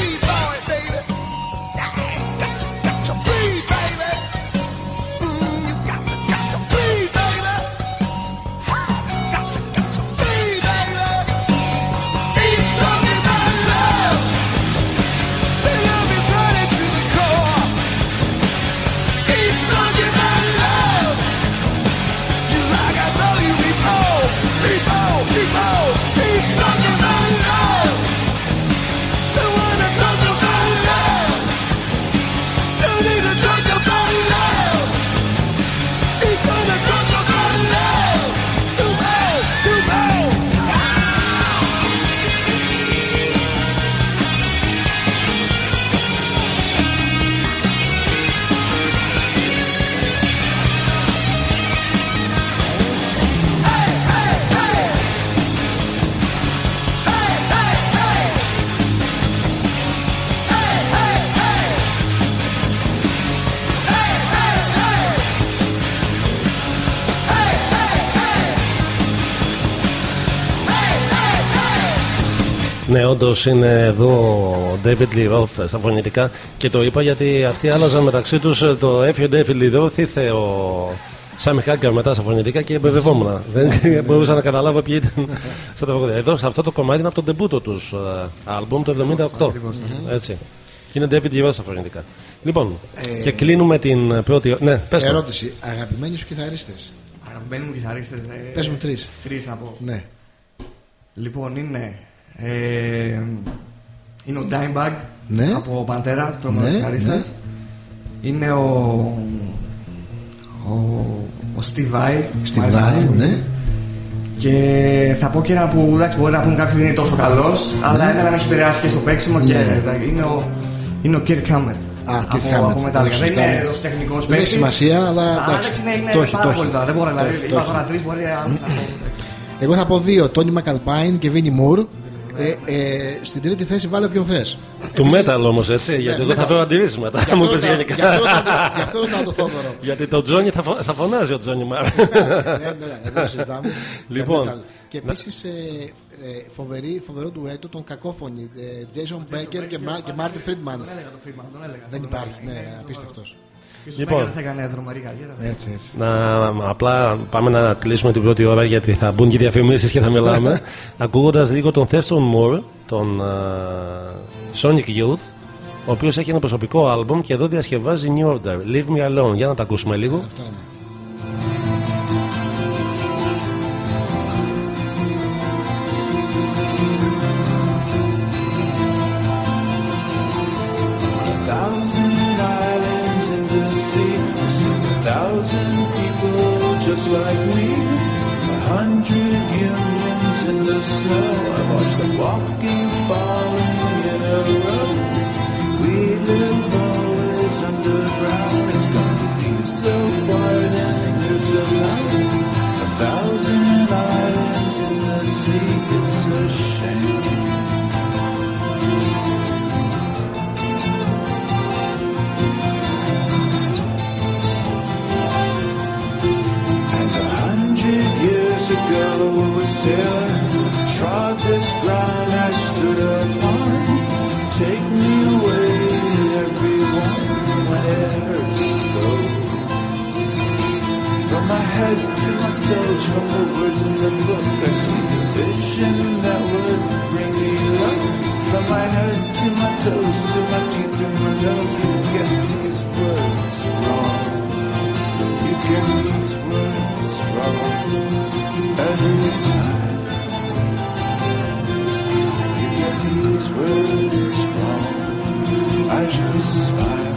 όντως είναι εδώ ο David Lee Roth στα φωνητικά και το είπα γιατί αυτοί άλλαζαν μεταξύ τους το έφυγε ο David Lee Roth, ήρθε ο Σάμι Χάγκαρ μετά στα φωνητικά και εμπεβεβόμουν. Δεν μπορούσα να καταλάβω ποιοι ήταν στα τραγούδια. Εδώ σε αυτό το κομμάτι είναι από τον τεμπούτο τους άλμπουμ το 78. Έτσι. Και είναι David Lee Roth στα φωνητικά. Λοιπόν, Ε, και κλείνουμε την πρώτη. Ναι, πες το. Ερώτηση. Αγαπημένοι σου κιθαρίστες; Αγαπημένοι μου κιθαρίστες. Ε, Πες μου τρεις. Τρεις να πω. Ναι. Λοιπόν, είναι. Ε, είναι ο Dimebag Ναι. από Παντέρα, τρομερός Ναι, κιθαρίστας. Είναι ο. Ο, ο Steve Vai. Steve Μ' αρέσει Vai, πάρα πολύ. ναι. Και θα πω και ένα που εντάξει, μπορεί να πούμε κάποιος δεν είναι τόσο καλός, αλλά Ναι. εμένα με έχει επηρεάσει και στο παίξιμο και εντάξει, είναι ο, είναι ο Kirk Hammett. Α, Kirk από, Hammett. από Metallica. Εντάξει, Δεν σωστά. είναι τόσο τεχνικός Δεν έχει παίκτης. σημασία, αλλά εντάξει, εντάξει, είναι, είναι το έχει, πάρα το έχει. πολύ τώρα. Δεν μπορώ, Το δηλαδή, έχει, το είπα έχει. τώρα τρεις, μπορεί άλλο να πω. εντάξει. Εγώ θα πω δύο. Τόνι Μακαλπάιν και Βίνι Μουρ. Ε, ε, στην τρίτη θέση βάλε ποιον θες. Του metal όμως έτσι, γιατί εγώ θα metal. φέρω αντιρρήσματα. Γι' Μου αυτό πεις ρωτάω- γενικά. γι' αυτό ρωτάω το- γι' αυτό ρωτάω το Θόδωρο. Γιατί το Τζόνι θα, φω- θα φωνάζει ο Τζόνι Μάρ. ναι, ναι, δεν το συζητάμε. Λοιπόν, Για metal. Και επίσης ε, ε, φοβερή, φοβερό ντουέτο των κακόφωνοι. Ε, Jason Baker και, Μα- και Martin Friedman. Τον έλεγα τον Friedman, τον έλεγα. Δεν Τον υπάρχει, έλεγα. ναι, απίστευτος. Ίσως Λοιπόν. Μέγκα δεν θα έκανε τρομερή καριέρα. Έτσι, έτσι. Να, απλά πάμε να κλείσουμε την πρώτη ώρα γιατί θα μπουν και οι διαφημίσεις και θα μιλάμε ακούγοντας λίγο τον Thurston Moore τον α, Sonic Youth ο οποίος έχει ένα προσωπικό άλμπομ και εδώ διασκευάζει New Order Leave Me Alone για να τα ακούσουμε λίγο Αυτό είναι. Thousand people just like me. A hundred humans in the snow. I watch them walking, falling in a row. We live always underground. It's gonna be so quiet and there's a light. A thousand islands in the sea. It's a shame. A sailor trod this ground I stood upon. Take me away, everyone, when it hurts so. From my head to my toes, from the words in the book, I see a vision that would bring me luck. From my head to my toes, to my teeth and my nose, you get these words words wrong every time. You get these words wrong. I just smile.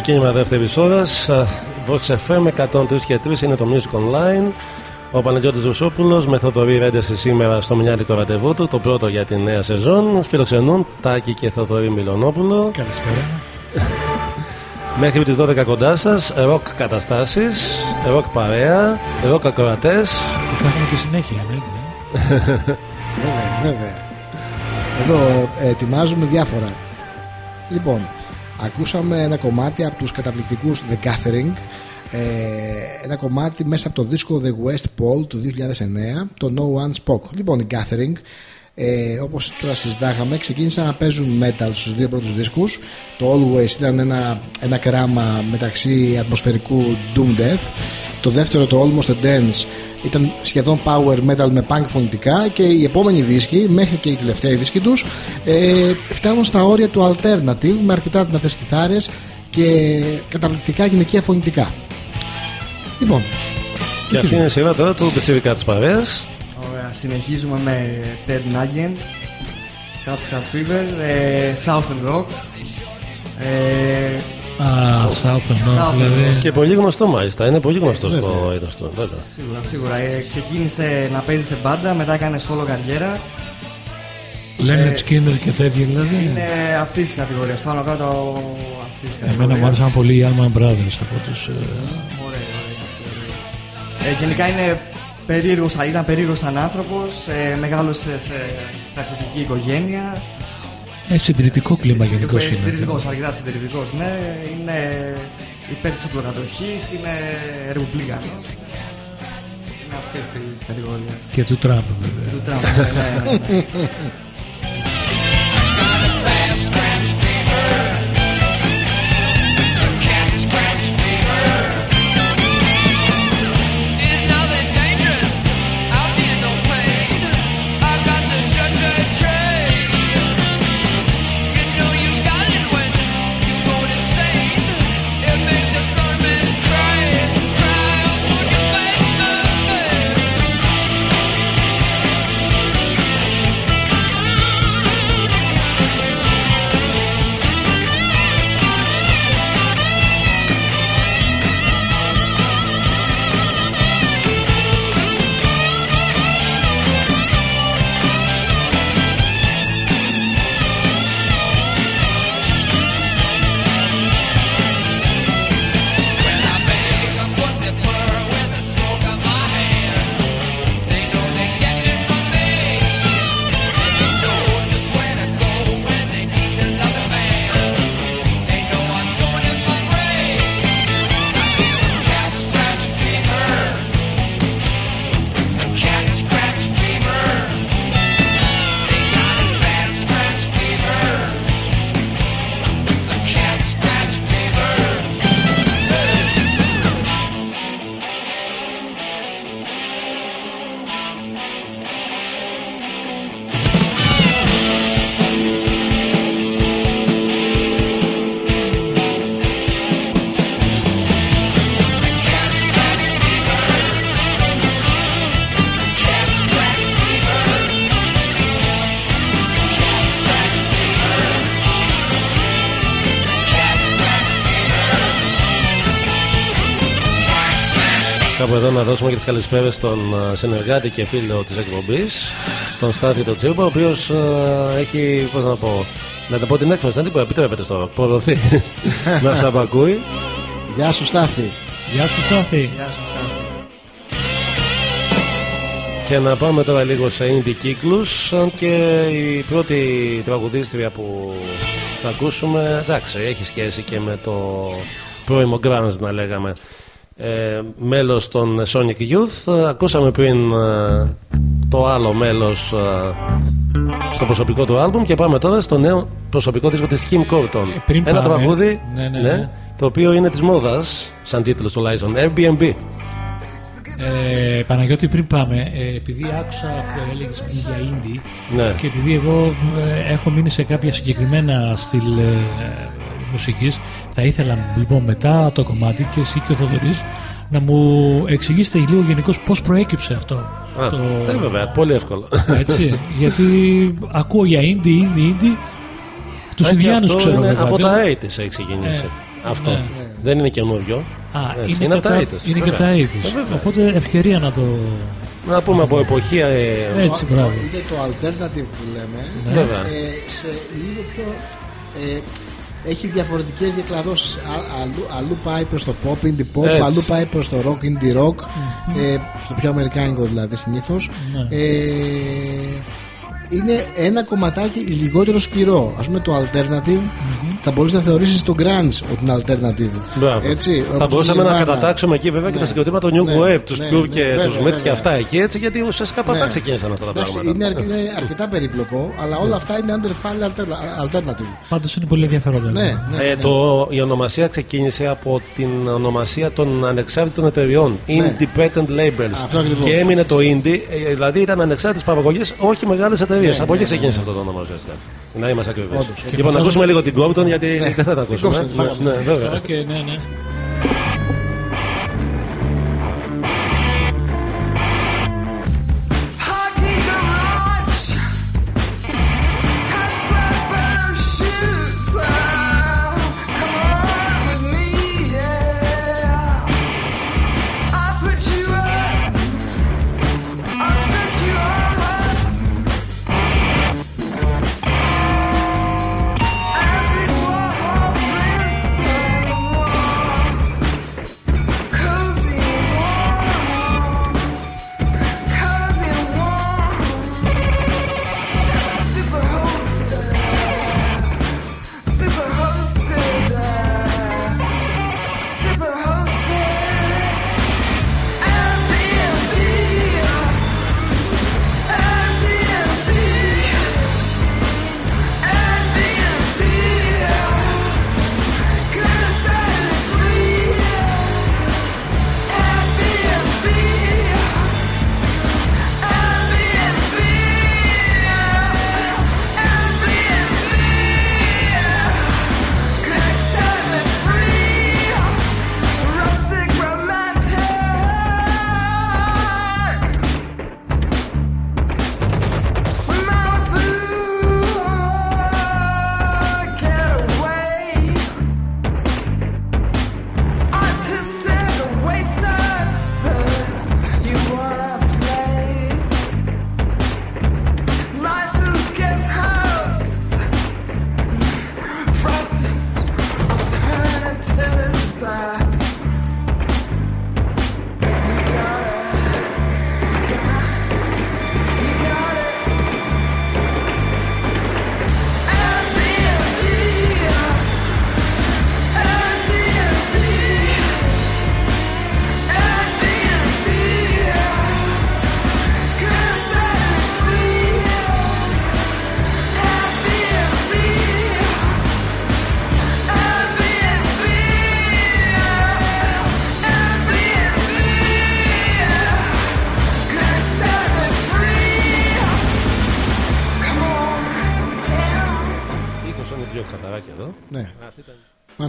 Ξεκίνημα δεύτερης ώρας. Vox FM 103 και 3 είναι το Music Online. Ο Παναγιώτης Ρουσόπουλος με Θοδωρή Ρέντεση σήμερα στο μηνιάτικο ραντεβού του, το πρώτο για τη νέα σεζόν. Φιλοξενούν Τάκη και Θοδωρή Μιλονόπουλο. Καλησπέρα. Μέχρι τις 12 κοντά σας, ροκ καταστάσεις, ροκ παρέα, ροκ ακροατές. Και θα έχουμε και συνέχεια, ναι. Βέβαια, βέβαια. Εδώ ε, ετοιμάζουμε διάφορα. Λοιπόν, ακούσαμε ένα κομμάτι από τους καταπληκτικούς The Gathering ε, ένα κομμάτι μέσα από το δίσκο The West Pole του 2009 το No One Spoke. Λοιπόν οι Gathering ε, όπως τώρα συζητάγαμε ξεκίνησαν να παίζουν metal στους δύο πρώτους δίσκους. Το Always ήταν ένα, ένα κράμα μεταξύ ατμοσφαιρικού Doom Death. Το δεύτερο το Almost a Dance ήταν σχεδόν power metal με punk φωνητικά και οι επόμενοι δίσκοι μέχρι και οι τελευταίοι δίσκοι τους ε, φτάνουν στα όρια του alternative με αρκετά δυνατές κιθάρες και καταπληκτικά γυναικεία φωνητικά λοιπόν Και αυτή είναι η σειρά τώρα του Πετσιβικά της παρέας. Ωραία, συνεχίζουμε με Ted Nugent, Cat's Fever, ε, Southern Rock. Ε, Α, Southern Rock, Southern δηλαδή. Και πολύ γνωστό μάλιστα, είναι πολύ γνωστό στο Βέβαια. είδος του. βέβαια. Σίγουρα, σίγουρα. Ε, ξεκίνησε να παίζει σε μπάντα, μετά έκανε solo καριέρα. Λένε Ε, Skinner και τέτοια δηλαδή. Είναι αυτής της κατηγορίας, πάνω κάτω αυτής της κατηγορία. Εμένα μου άρεσαν πολύ οι Allman Brothers από τους... ε, Ωραία, ωραία, ωραία. Ε, γενικά είναι περίεργος, ήταν περίεργος σαν άνθρωπος, ε, μεγάλωσε σε στρατιωτική οικογένεια. Ε, συντηρητικό κλίμα γενικώς Ε, είναι. Συντηρητικός, αρκετά συντηρητικός, ναι. Είναι υπέρ της οπλοκατοχής, είναι ρεπουμπλικανός. Είναι αυτές τις κατηγορίες. Και του Τραμπ βέβαια. Και του Τραμπ, ναι, ναι, ναι. να δώσουμε και τις καλησπέρες στον ε, συνεργάτη και φίλο της εκπομπής, τον Στάθη τον Τσίρμπα, ο οποίος ε, έχει, πώς να πω, να τα πω την έκφραση, δεν την επιτρέπεται στο προδοθεί με αυτά που ακούει. Γεια σου Στάθη Γεια σου Στάθη. Γεια σου, Στάθη. Και να πάμε τώρα λίγο σε indie κύκλους αν και η πρώτη τραγουδίστρια που θα ακούσουμε εντάξει έχει σχέση και με το πρώιμο grunge να λέγαμε ε, μέλος των Sonic Youth Ε, ακούσαμε πριν ε, το άλλο μέλος ε, στο προσωπικό του άλμπουμ και πάμε τώρα στο νέο προσωπικό δίσκο της Kim Corton πριν ένα πάμε, τραγούδι ναι, ναι, ναι. το οποίο είναι της μόδας σαν τίτλος τουλάχιστον Airbnb Ε, Παναγιώτη, πριν πάμε, ε, επειδή άκουσα που έλεγες για indie Ναι. και επειδή εγώ ε, έχω μείνει σε κάποια συγκεκριμένα στυλ ε, μουσικής, θα ήθελα λοιπόν μετά το κομμάτι και εσύ και ο Θοδωρής να μου εξηγήσετε λίγο γενικώς πώς προέκυψε αυτό. Α, ε, βέβαια, πολύ εύκολο. Έτσι, γιατί ακούω για indie, indie, indie. Τους Αν και Ινδιάνους αυτό ξέρω είναι βέβαια. Από δεν- τα 80's έχει ξεκινήσει. Αυτό. Ναι. Δεν είναι καινούριο. Α, Έτσι, είναι, είναι και από τα τα- ήττες, είναι και βέβαια. τα ήττες. Ε, βέβαια. Οπότε ευκαιρία να το. Να πούμε από εποχή. ε, Έτσι, Το- μπράβο. Είναι το alternative που λέμε. Ναι. Βέβαια. Ε, σε λίγο πιο. Ε, έχει διαφορετικές διακλαδώσεις Α- αλλού, αλλού πάει προς το pop, indie pop Έτσι. αλλού πάει προς το rock, indie rock ε, στο πιο αμερικάνικο δηλαδή συνήθως Ναι. ε, είναι ένα κομματάκι λιγότερο σκληρό ας πούμε το alternative θα μπορείς να θεωρήσεις το grunge ότι είναι alternative Μπράβο. έτσι, θα όπως μπορούσαμε η να Nirvana. κατατάξουμε εκεί βέβαια και Ναι. τα συγκροτήματα του New Ναι, Wave, τους ναι, Club ναι, και βέβαια, του Smiths και βέβαια. αυτά εκεί έτσι γιατί ουσιαστικά από αυτά Ναι. ξεκίνησαν αυτά τα Εντάξει, πράγματα. είναι, αρκε- είναι αρκετά περίπλοκο, αλλά όλα αυτά είναι under file alter- alternative. Πάντως είναι πολύ ενδιαφέροντα. Ναι, ναι, Ε, ναι. το, η ονομασία ξεκίνησε από την ονομασία των ανεξάρτητων εταιριών. Independent labels. Ναι. Αυτό ακριβώς. Και έμεινε το indie, ε, δηλαδή ήταν ανεξάρτητες παραγωγές, όχι μεγάλες εταιρείες. Ναι, από εκεί ναι, ξεκίνησε ναι. αυτό το όνομα ουσιαστικά. Να είμαστε ακριβείς. Όντως. Λοιπόν, φαντάζομαι- να ακούσουμε λίγο την Compton γιατί δεν θα τα ακούσουμε. κόψαμε, Ναι, φάγαμε. ναι, βέβαια.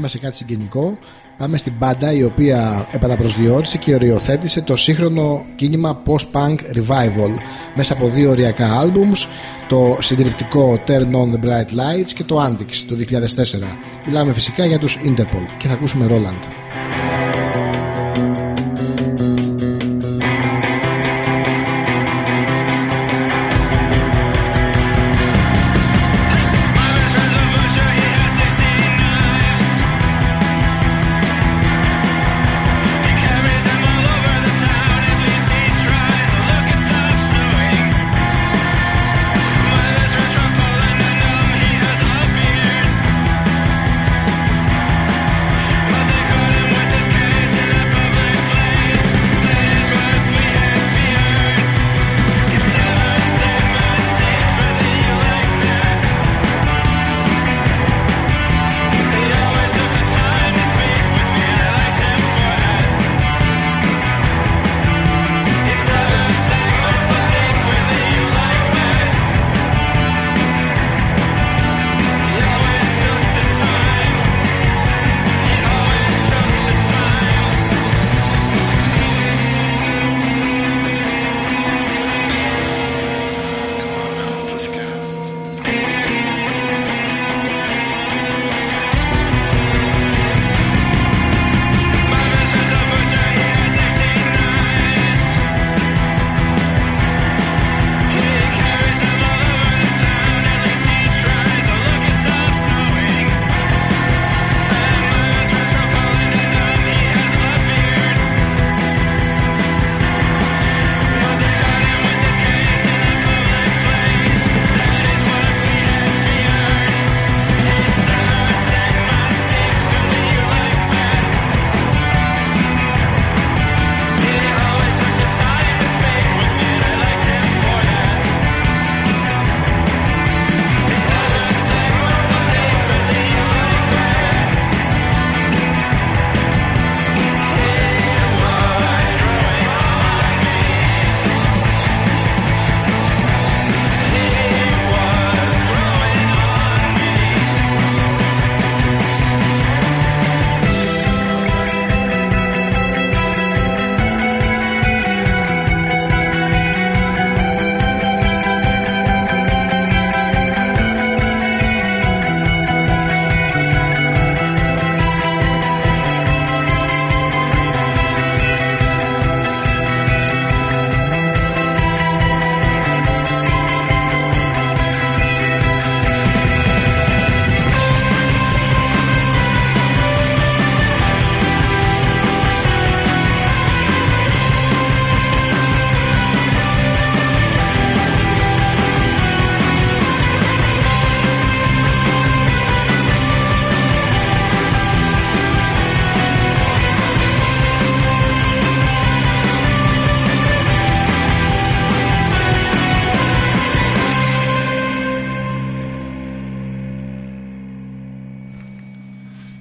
Σε κάτι συγγενικό. Πάμε στην μπάντα η οποία επαναπροσδιορίσε και οριοθέτησε το σύγχρονο κίνημα post-punk revival μέσα από δύο οριακά albums, το συντριπτικό Turn on the Bright Lights και το Antix του 2004. Μιλάμε φυσικά για τους Interpol και θα ακούσουμε Roland.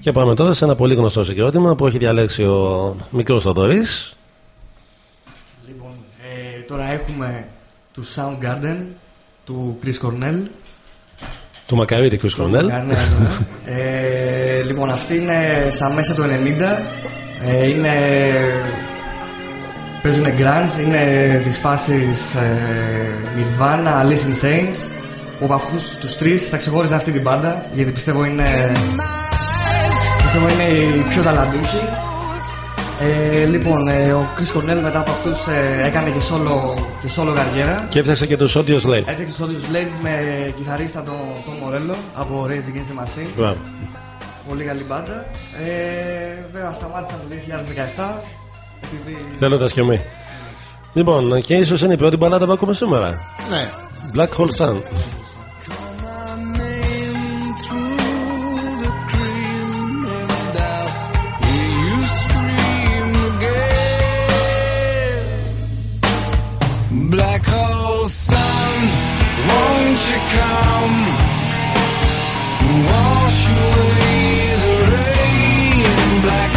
Και πάμε τώρα σε ένα πολύ γνωστό συγκρότημα που έχει διαλέξει ο μικρός Θοδωρής. Λοιπόν, ε, τώρα έχουμε του Soundgarden, του Chris Cornell. Του Μακαρίτη Chris Cornell. Ναι, ναι, ναι. ε, λοιπόν, αυτή είναι στα μέσα του 90. Ε, είναι... Παίζουν grunge, είναι της φάσης ε, Nirvana, Alice in Chains. Που από αυτούς τους τρεις θα ξεχώριζα αυτή την μπάντα, γιατί πιστεύω είναι... Πιστεύω είναι η πιο ταλαντούχη. Ε, λοιπόν, ε, ο Chris Cornell μετά από αυτούς ε, έκανε και solo, και solo καριέρα. Και έφτασε και το Audio Slave. Έφτιαξε στο Audio Slave με κιθαρίστα τον Tom Morello από Rage Against the Machine. Μπράβο. Πολύ καλή μπάντα. Ε, βέβαια σταμάτησαν το 2017. Επειδή... Θέλοντας και εμείς. Λοιπόν, και ίσως είναι η πρώτη μπαλάτα που ακούμε σήμερα. Ναι. Black Hole Sun. Hole sun, won't you come? Wash away the rain. Black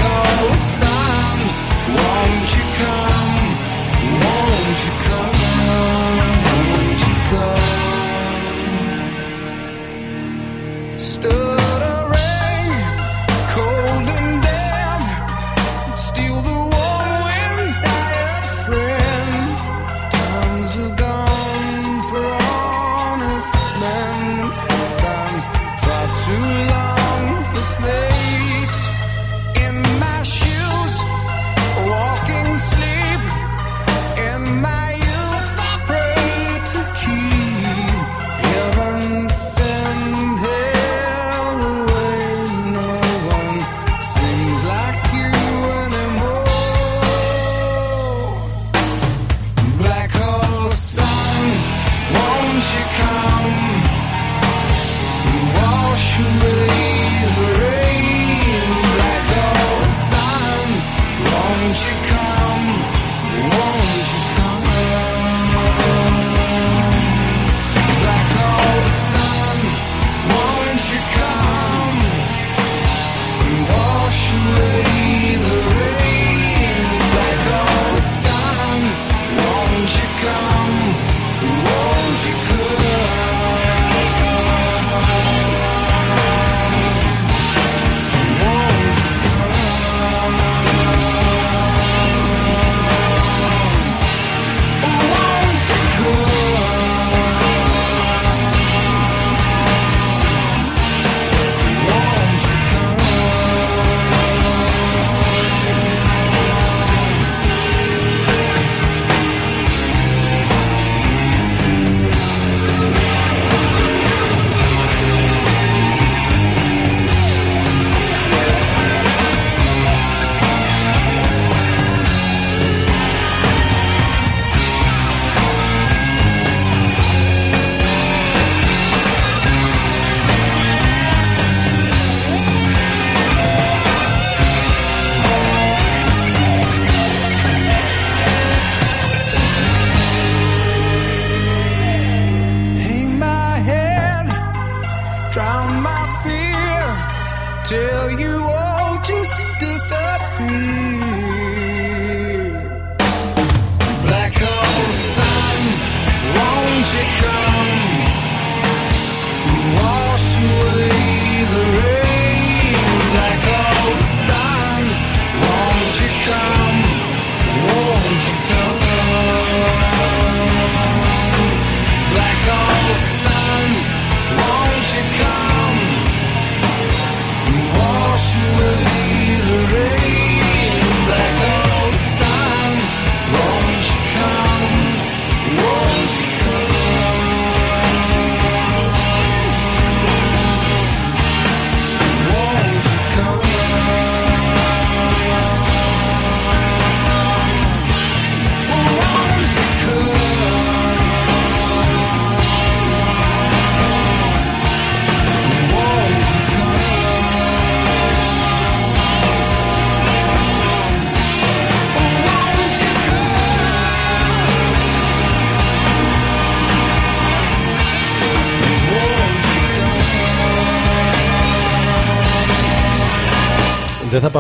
sun, won't you come? Won't you come?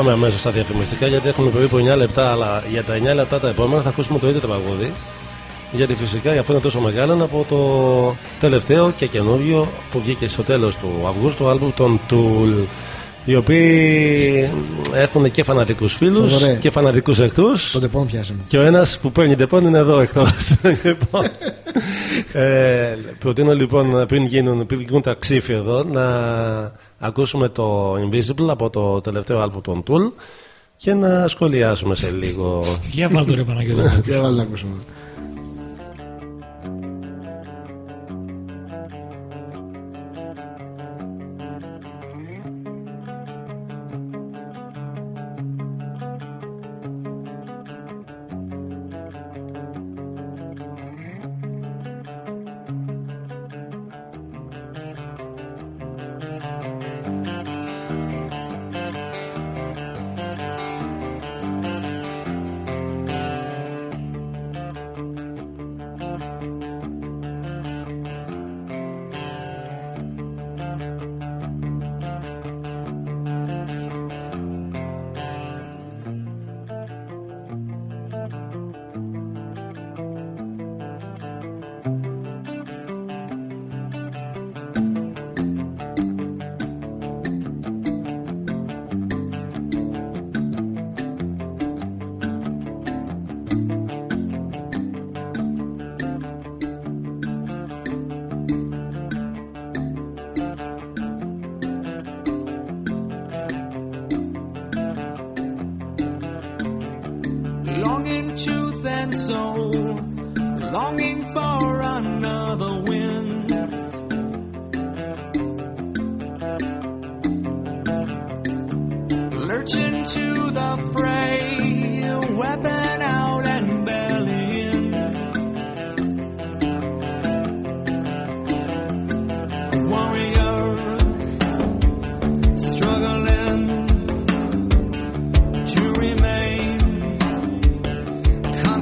Πάμε αμέσως στα διαφημιστικά γιατί έχουμε περίπου 9 λεπτά, αλλά για τα 9 λεπτά τα επόμενα θα ακούσουμε το ίδιο τραγούδι. Γιατί φυσικά αυτό είναι τόσο μεγάλο είναι από το τελευταίο και καινούριο που βγήκε στο τέλος του Αυγούστου, το άλμπουμ των Tool. Οι οποίοι έχουν και φανατικούς φίλους Θοδωρέ. και φανατικούς εχθρούς. Το τεπών πιάσαμε. Και ο ένας που παίρνει τεπών είναι εδώ εκτό. λοιπόν, ε, προτείνω λοιπόν πριν γίνουν, πριν βγουν τα ξύφη εδώ να ακούσουμε το Invisible από το τελευταίο άλμπου των Tool και να σχολιάσουμε σε λίγο. Για βάλ το ρε Παναγιώτη. να το Για βάλε να ακούσουμε.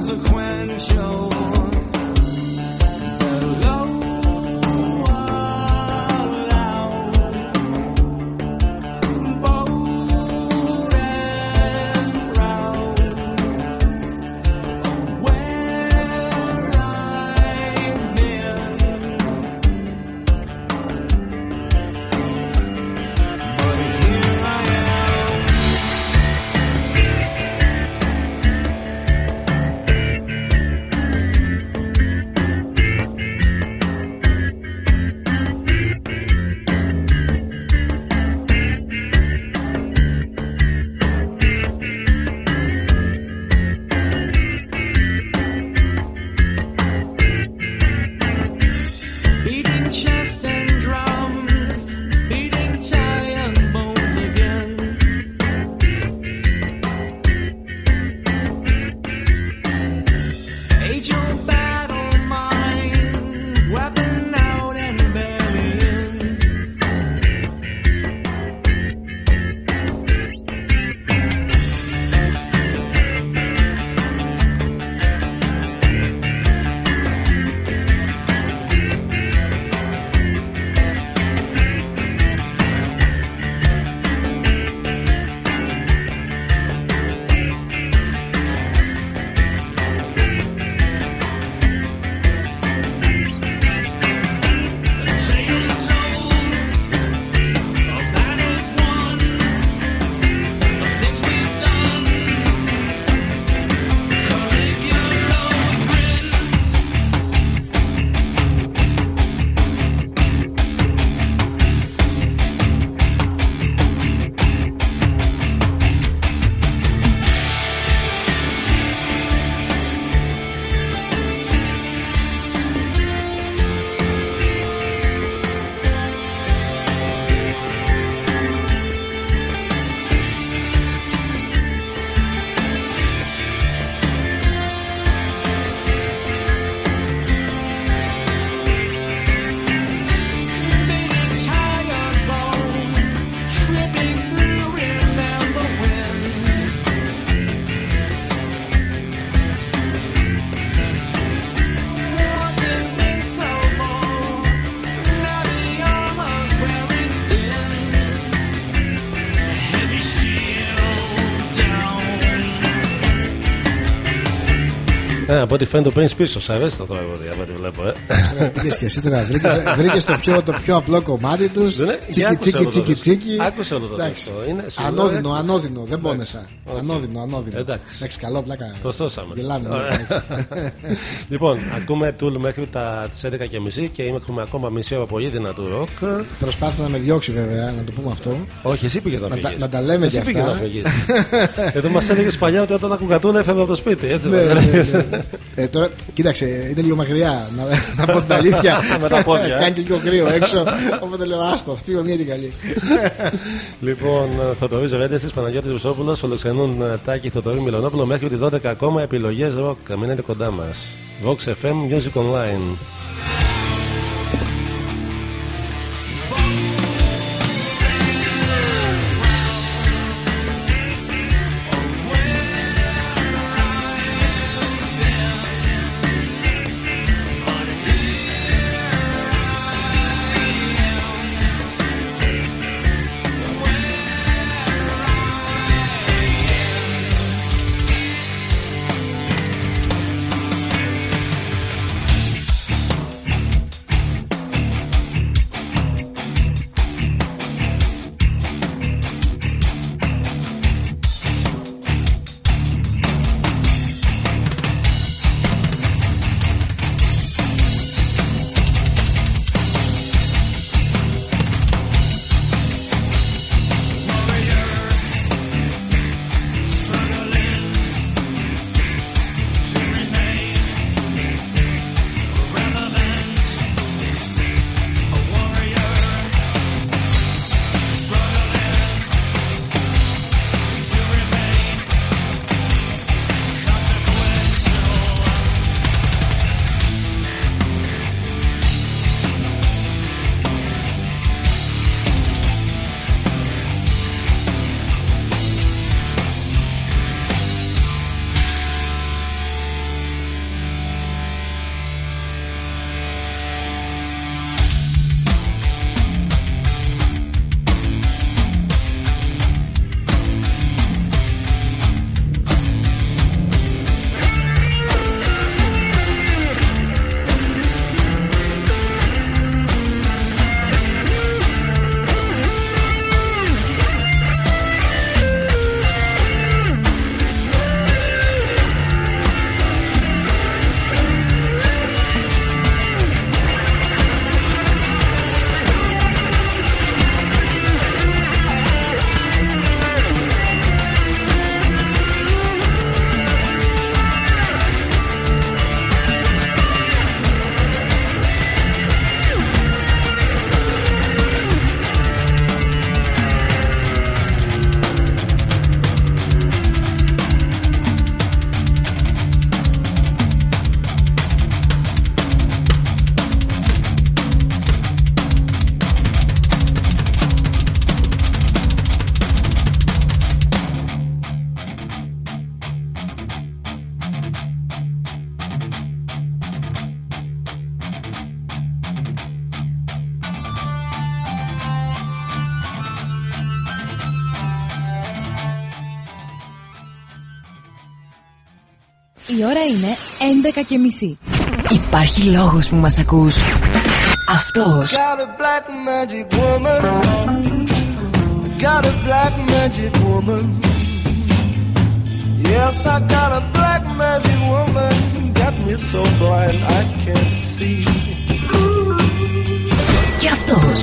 Consequential. Από ό,τι φαίνεται το Prince πίσω. Σ' αρέσει το τραγούδι από ό,τι βλέπω. Ε. Πήγες και εσύ τώρα, βρήκε- βρήκες το πιο, το πιο απλό κομμάτι τους Δεν είναι- και Τσίκι άκουσε τσίκι όλο το τσίκι δίσκο. τσίκι Άκουσε όλο το Εντάξει. δίσκο. Είναι, σου λέω, Ανώδυνο, άκουσε. ανώδυνο, δεν Εντάξει. πόνεσα Οκ. Ανώδυνο, ανώδυνο Εντάξει. Εντάξει, καλό πλάκα Το σώσαμε. Γελάμε Ωραία. εντάξει. λοιπόν, ακούμε Tool μέχρι τα τις 11.30 και έχουμε ακόμα μισή ώρα πολύ δυνατού ροκ. Προσπάθησα να με διώξει βέβαια, να το πούμε αυτό Όχι, εσύ πήγες να Να φύγεις. τα- να τα λέμε εσύ κι πήγες αυτά. να φύγεις. Εδώ μας έλεγες παλιά ότι όταν άκουγα Tool έφευγα από το σπίτι. Έτσι Ναι, δεν ναι, μας ναι, έλεγες. ναι. Ε, τώρα, κοίταξε, είναι λίγο μακριά. Να, να πω την αλήθεια. Με τα πόδια, ε. Κάνει και λίγο κρύο έξω. Οπότε λέω, άστο, θα φύγω μια και καλή. Λοιπόν, Θοδωρή Ρέντε, Παναγιώτης Βουσόπουλος, φιλοξενούν ε, Τάκη Θοδωρή Μιλονόπουλο μέχρι τις 12 ακόμα επιλογές ροκ. Μείνετε κοντά μας. Vox FM Music Online. 10.30. Υπάρχει λόγος που μας ακούς. Αυτός. got black magic woman. Yes, I got a black magic αυτός.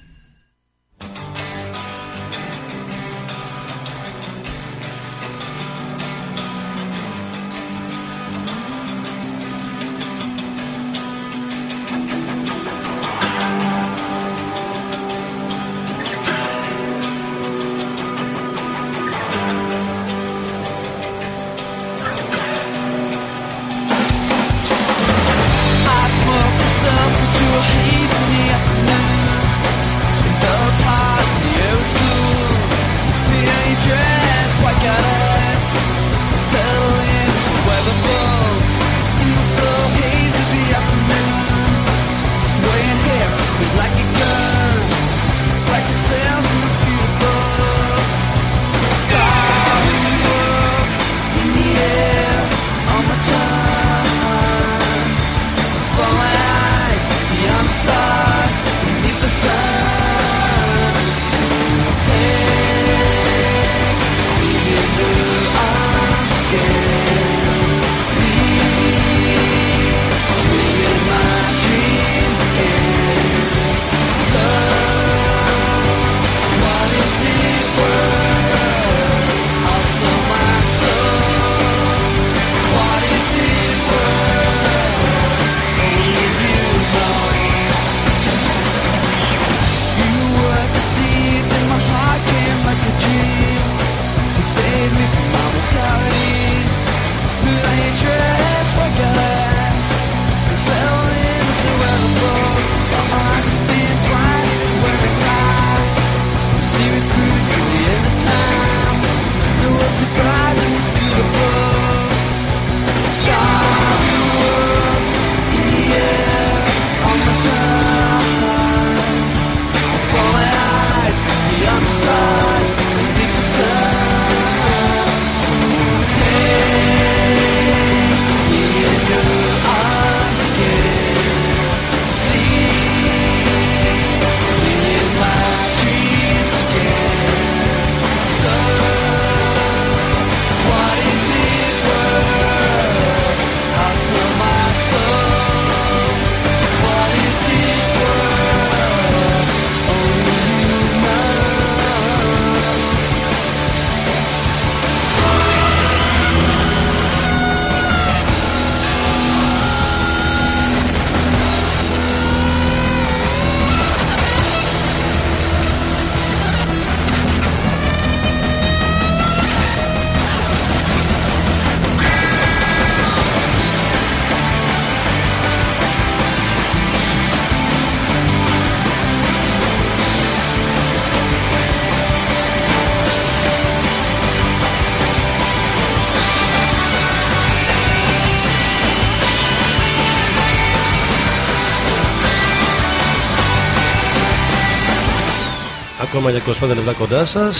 Ακόμα για 25 λεπτά κοντά σας.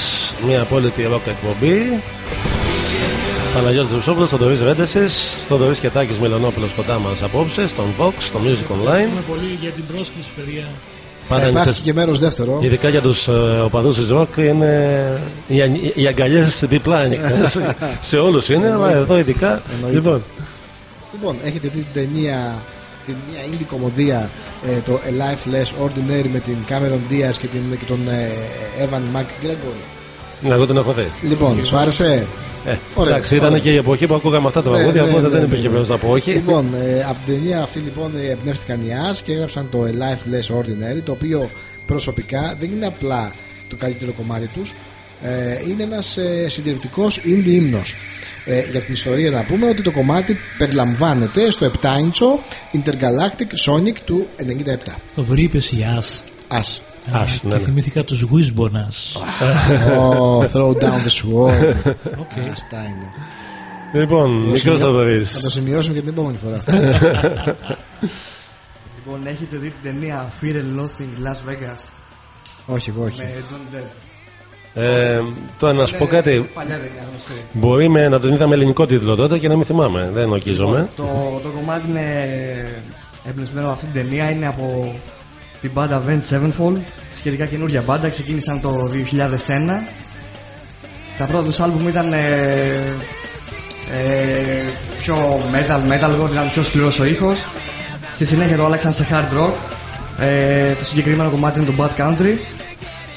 Μια απόλυτη rock εκπομπή. Παναγιώτης Ρουσόπουλος, Θοδωρής Ρέντεσης, Θοδωρής Κετάκης Μιλονόπουλος κοντά μας απόψε, στον Vox, στο Music Online. Ευχαριστούμε πολύ για την πρόσκληση, παιδιά. Πάντα Θα είναι υπάρχει τες- και μέρος δεύτερο. Ειδικά για τους ε, οπαδούς της rock είναι οι, αν- οι αγκαλιές διπλά ανοιχτές. Σε όλους είναι, αλλά εδώ ειδικά. Εννοείται. Λοιπόν, Λοιπόν, έχετε δει την ταινία, την μια indie κομμωδία, ε, το A Life Less Ordinary με την Cameron Diaz και, την, και τον ε, Evan McGregor. να εγώ την έχω δει. Λοιπόν, σου άρεσε; Ε, Ωραία, εντάξει, ήταν ωραία. και η εποχή που ακούγαμε αυτά τα Ναι, τραγούδια, ναι, οπότε ναι, δεν ναι, υπήρχε ναι. περίπτωση να πω όχι. Λοιπόν, ε, από την ταινία αυτή λοιπόν ε, εμπνεύστηκαν οι As και έγραψαν το A Life Less Ordinary, το οποίο προσωπικά δεν είναι απλά το καλύτερο κομμάτι τους, ε, είναι ένας ε, συντηρητικός indie ύμνος. Ε, για την ιστορία να πούμε ότι το κομμάτι περιλαμβάνεται στο 7 inch Intergalactic Sonic του 97. Το βρήπες η As. As. Α, As, ναι, και ναι. θυμήθηκα τους Wishboners. oh, throw down the sword. Αυτά είναι. Λοιπόν, Θα το μικρός σημειώ- Θοδωρής. Θα το σημειώσουμε και την επόμενη φορά αυτό. Λοιπόν, έχετε δει την ταινία Fear and Loathing Las Vegas; Όχι, εγώ όχι. με John Depp. Ε, τώρα να σου πω Είναι κάτι. Παλιά ταινία γνωστή. Μπορεί με, να τον είδαμε ελληνικό τίτλο τότε και να μην θυμάμαι. Δεν ορκίζομαι. Το, το κομμάτι είναι εμπνευσμένο από αυτήν την ταινία, είναι από την μπάντα Avenged Sevenfold, σχετικά καινούργια μπάντα, ξεκίνησαν το 2001. Τα πρώτα τους άλμπουμ ήταν ε, ε, πιο metal, metal, ήταν πιο σκληρός ο ήχος. Στη συνέχεια το άλλαξαν σε hard rock. Ε, το συγκεκριμένο κομμάτι είναι το Bad Country.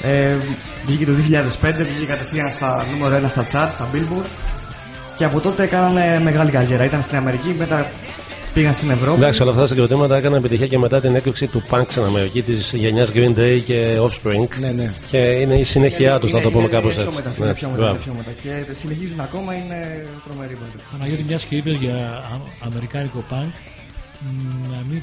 Ε, βγήκε το 2005, βγήκε κατευθείαν στα νούμερο 1 στα charts, στα Billboard. Και από τότε έκαναν μεγάλη καριέρα. Ήταν στην Αμερική, μετά πήγαν στην Ευρώπη. Εντάξει, όλα αυτά τα συγκροτήματα έκαναν επιτυχία και μετά την έκρηξη του punk στην Αμερική της γενιάς Green Day και Offspring. Ναι, ναι. Και είναι η συνέχεια τους, θα το πούμε Είναι- κάπως είναι έτσι. Πιο μετά, Ναι, είναι πιο μετά, μπράβο. είναι πιο μετά. Και συνεχίζουν ακόμα, είναι τρομερή μπάντα. Παναγιώτη, μιας και είπες για α- αμερικάνικο punk, μ, να μην,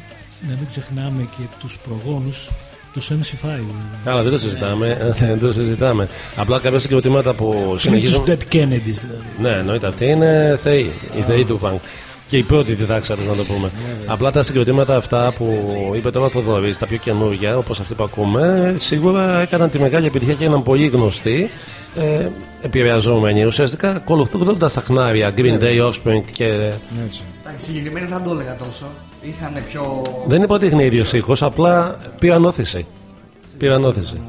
να μην ξεχνάμε και τους προγόνους, τους MC5. Καλά, δεν το συζητάμε. δεν το συζητάμε. Απλά κάποια συγκροτήματα που Είναι τους συνεχίζουν. Dead Kennedys δηλαδή. Ναι, εννοείται. Αυτοί είναι θεοί. Οι θεοί του funk. Και οι πρώτοι διδάξατε, να το πούμε. Απλά τα συγκροτήματα αυτά που είπε τώρα ο Θοδωρής, τα πιο καινούργια, όπως αυτή που ακούμε, σίγουρα έκαναν τη μεγάλη επιτυχία και έγιναν πολύ γνωστοί. Ε, επηρεαζόμενοι ουσιαστικά ακολουθώντα τα χνάρια Green Day, Offspring και. Έτσι. Εντάξει, συγκεκριμένα δεν το έλεγα τόσο. Είχαν πιο. Δεν είπα ότι είναι ίδιος ήχος, απλά πήραν όθηση. Πήραν όθηση.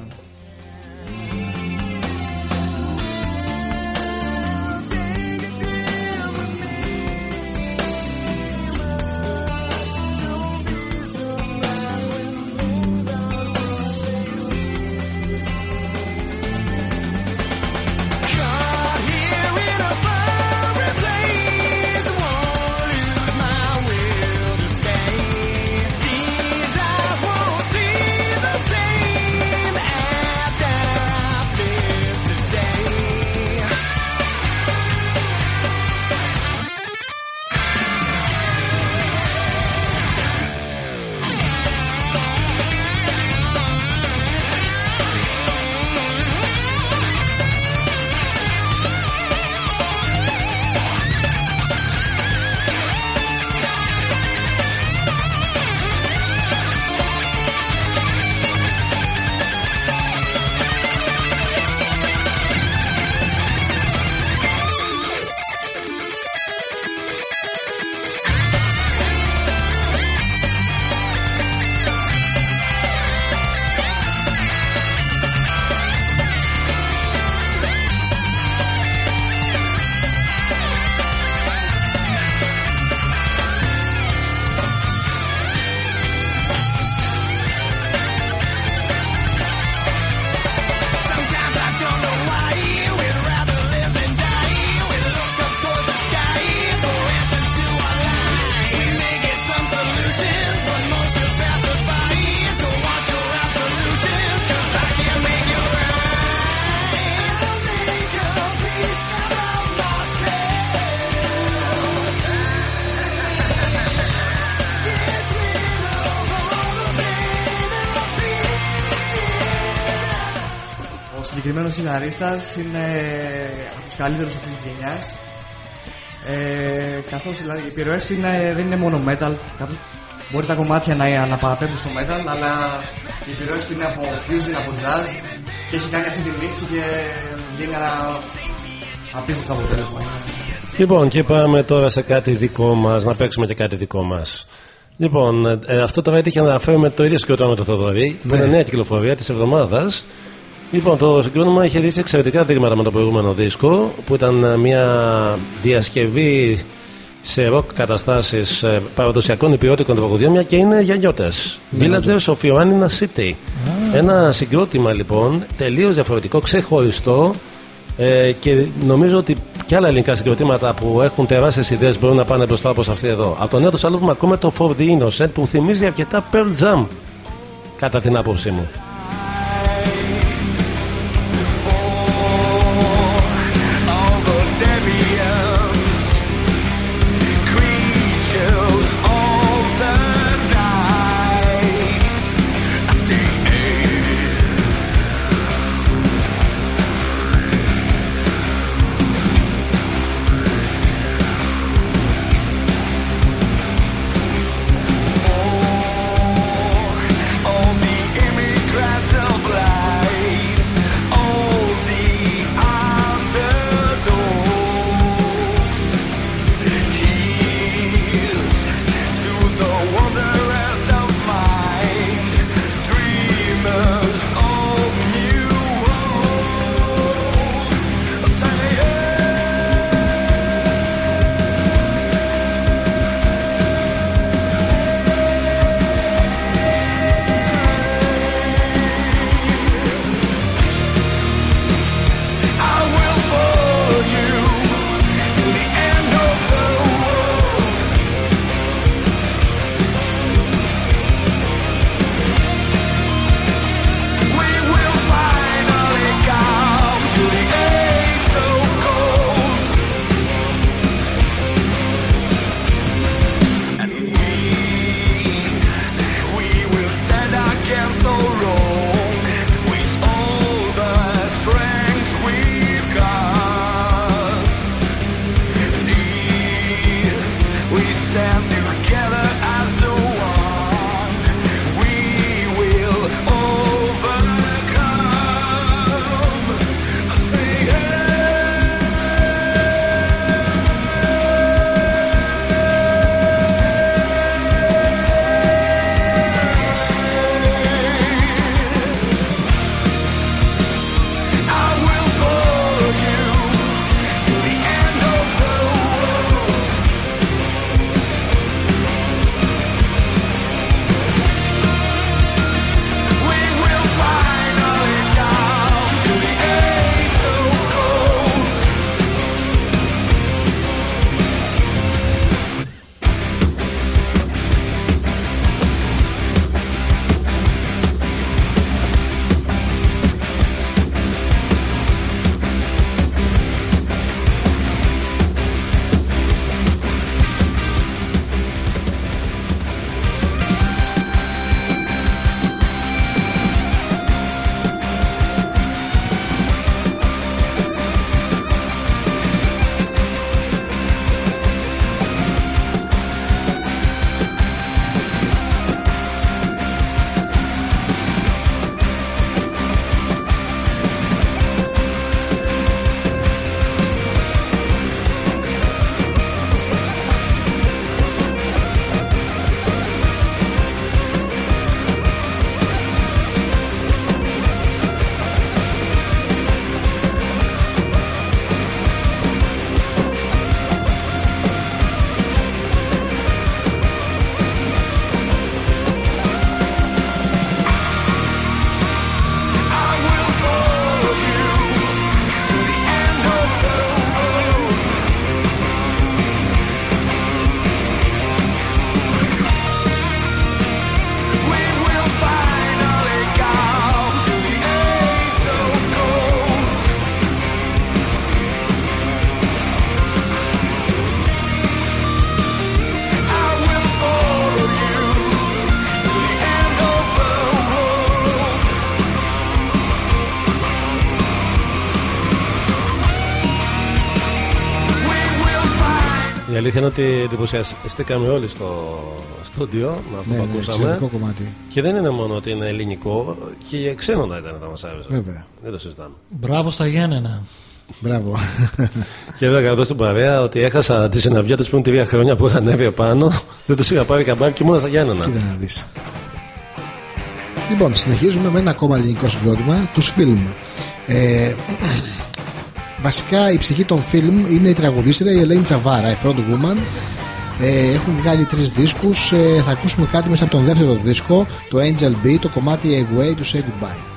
Σιναρίστα είναι από τους καλύτερους αυτής της γενιάς. Ε, Καθώς δηλαδή, οι επιρροές του είναι, δεν είναι μόνο metal. καθώς μπορεί τα κομμάτια να, να παραπέμπουν στο metal, αλλά οι επιρροές του είναι από fusion, από jazz και έχει κάνει αυτή τη λύση και γίνει ένα απίστευτο αποτέλεσμα. Λοιπόν, και πάμε τώρα σε κάτι δικό μας, να παίξουμε και κάτι δικό μας. Λοιπόν, ε, αυτό τώρα έτυχε να αναφέρουμε το ίδιο συγκρότημα του Θοδωρή, που Ναι. είναι νέα κυκλοφορία της εβδομάδας. Λοιπόν, το συγκρότημα είχε δείξει εξαιρετικά δείγματα με το προηγούμενο δίσκο, που ήταν ε, μια διασκευή σε ροκ καταστάσεις παραδοσιακών υπηρώτικων τραγουδιών, μια και είναι για νιώτε. Ναι, Villagers of Ioannina City. Ένα συγκρότημα λοιπόν τελείως διαφορετικό, ξεχωριστό ε, και νομίζω ότι και άλλα ελληνικά συγκροτήματα που έχουν τεράστιες ιδέες μπορούν να πάνε μπροστά όπως αυτή εδώ. Από το νέο τους άλμπουμ ακούμε το For the Innocent που θυμίζει αρκετά Pearl Jam, κατά την άποψή μου. Αλήθεια είναι ότι εντυπωσιαστήκαμε όλοι στο στούντιο με αυτό Ναι, που ναι, ακούσαμε. εξαιρετικό κομμάτι. Και δεν είναι μόνο ότι είναι ελληνικό, και ξένο θα ήταν να μας άρεσε. Βέβαια. Δεν το συζητάμε. Μπράβο στα Γιάννενα. Μπράβο. Και βέβαια εδώ στην παρέα ότι έχασα τη συναυλιά πριν τρία χρόνια που είχα ανέβει επάνω. Δεν τους είχα πάρει καμπάρι και μόνο στα Γιάννενα. Κοίτα να δεις. Λοιπόν, συνεχίζουμε με ένα ακόμα ελληνικό συγκρότημα, τους Φιλμ. Ε, βασικά η ψυχή των Φιλμ είναι η τραγουδίστρια η Ελένη Τσαβάρα, η front woman. Ε, έχουν βγάλει τρεις δίσκους, ε, θα ακούσουμε κάτι μέσα από τον δεύτερο δίσκο, το Angel B, το κομμάτι A Way to Say Goodbye.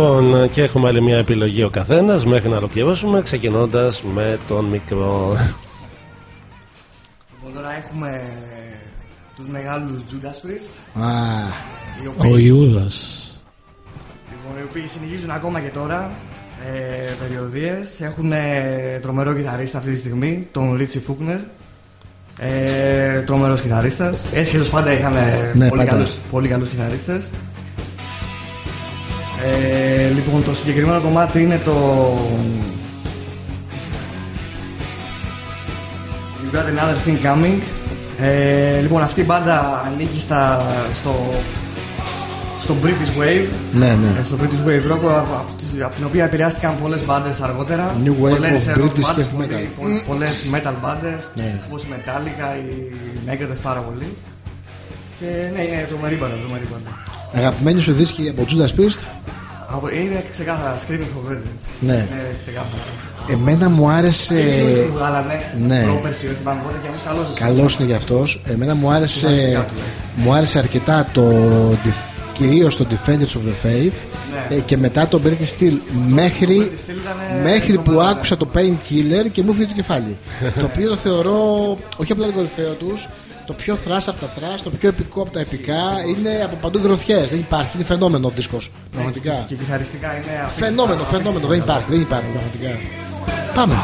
Λοιπόν, και έχουμε άλλη μια επιλογή ο καθένας μέχρι να ολοκληρώσουμε, ξεκινώντας με τον μικρό. Λοιπόν, τώρα έχουμε τους μεγάλους Judas Priest. Α, οι οποίοι- Ο Ιούδας. Λοιπόν, οι οποίοι συνεχίζουν ακόμα και τώρα ε, περιοδίες. Έχουν ε, τρομερό κιθαρίστα αυτή τη στιγμή, τον Ρίτσι Φούκνερ. Ε, τρομερός κιθαρίστας. Έτσι και τους πάντα είχαν ε, Ναι, πολύ, πάντα. καλούς, πολύ καλούς κιθαρίστες. Ε, λοιπόν, το συγκεκριμένο κομμάτι είναι το... You got another thing coming. Ε, λοιπόν, αυτή η μπάντα ανήκει στα, στο, στο British Wave. ναι, ναι. Ε, στο British Wave Rock, από, από τη- από την οποία επηρεάστηκαν πολλές μπάντες αργότερα. New Wave πολλές of ε, rock British μπάντες, heavy πολύ- metal. πο- πολλές metal μπάντες, Ναι. όπως η Metallica, η Megadeth πάρα πολύ. Και ναι, είναι τρομερή μπάντα, τρομερή μπάντα. Αγαπημένη σου δίσκη από Judas Priest; Από- Είναι ξεκάθαρα Screaming for Vengeance. Ναι. Είναι ξεκάθαρα. Εμένα μου άρεσε. Και το βγάλανε ναι. πρόπερση, δεν θυμάμαι πότε και αυτός καλός. Καλός είναι για αυτός. Εμένα μου άρεσε, Κιθαριστικά του, μου άρεσε αρκετά το. κυρίως το Defenders of the Faith Ναι. ε, και μετά το British Steel μέχρι, British Steel ήταν, μέχρι που τρομερό, ναι. άκουσα το Painkiller και μου φύγει το κεφάλι το οποίο το θεωρώ όχι απλά το κορυφαίο τους το πιο θράσ από τα θράσ, το πιο επικό από τα επικά είναι από παντού γροθιές δεν υπάρχει, είναι φαινόμενο ο δίσκος πραγματικά Και κιθαριστικά είναι αυτή- φαινόμενο, αυτή- φαινόμενο, δεν υπάρχει, δεν υπάρχει πραγματικά πάμε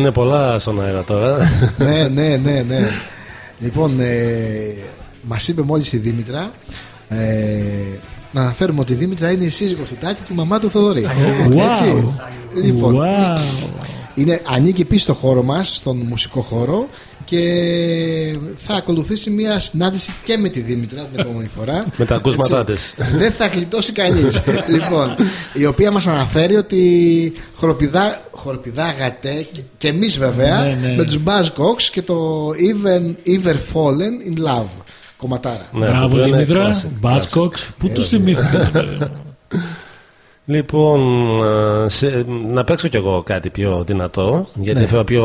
Βγαίνουν πολλά στον αέρα τώρα. ναι, ναι, ναι, ναι. Λοιπόν, ε, μας είπε μόλις η Δήμητρα. Ε, να αναφέρουμε ότι η Δήμητρα είναι η σύζυγος του Τάκη και η μαμά του Θοδωρή. Wow. Έτσι. Λοιπόν, Wow. είναι, ανήκει επίσης στο χώρο μας, στον μουσικό χώρο και θα ακολουθήσει μια συνάντηση και με τη Δήμητρα την επόμενη φορά. Με τα ακούσματά Έτσι. της. Δεν θα γλιτώσει κανείς. λοιπόν, η οποία μας αναφέρει ότι χοροπηδά, χοροπηδάγατε και, και εμείς βέβαια Ναι, ναι. με τους Buzzcocks και το Even Ever Fallen in Love. Κομματάρα. Ναι, Μπράβο αυτό είναι Δημήτρα, classic, classic. Μπάσκοξ, πού Ε, του θυμήθηκα. Λοιπόν, ε, σε- να παίξω κι εγώ κάτι πιο δυνατό, γιατί Ναι. έφερα πιο.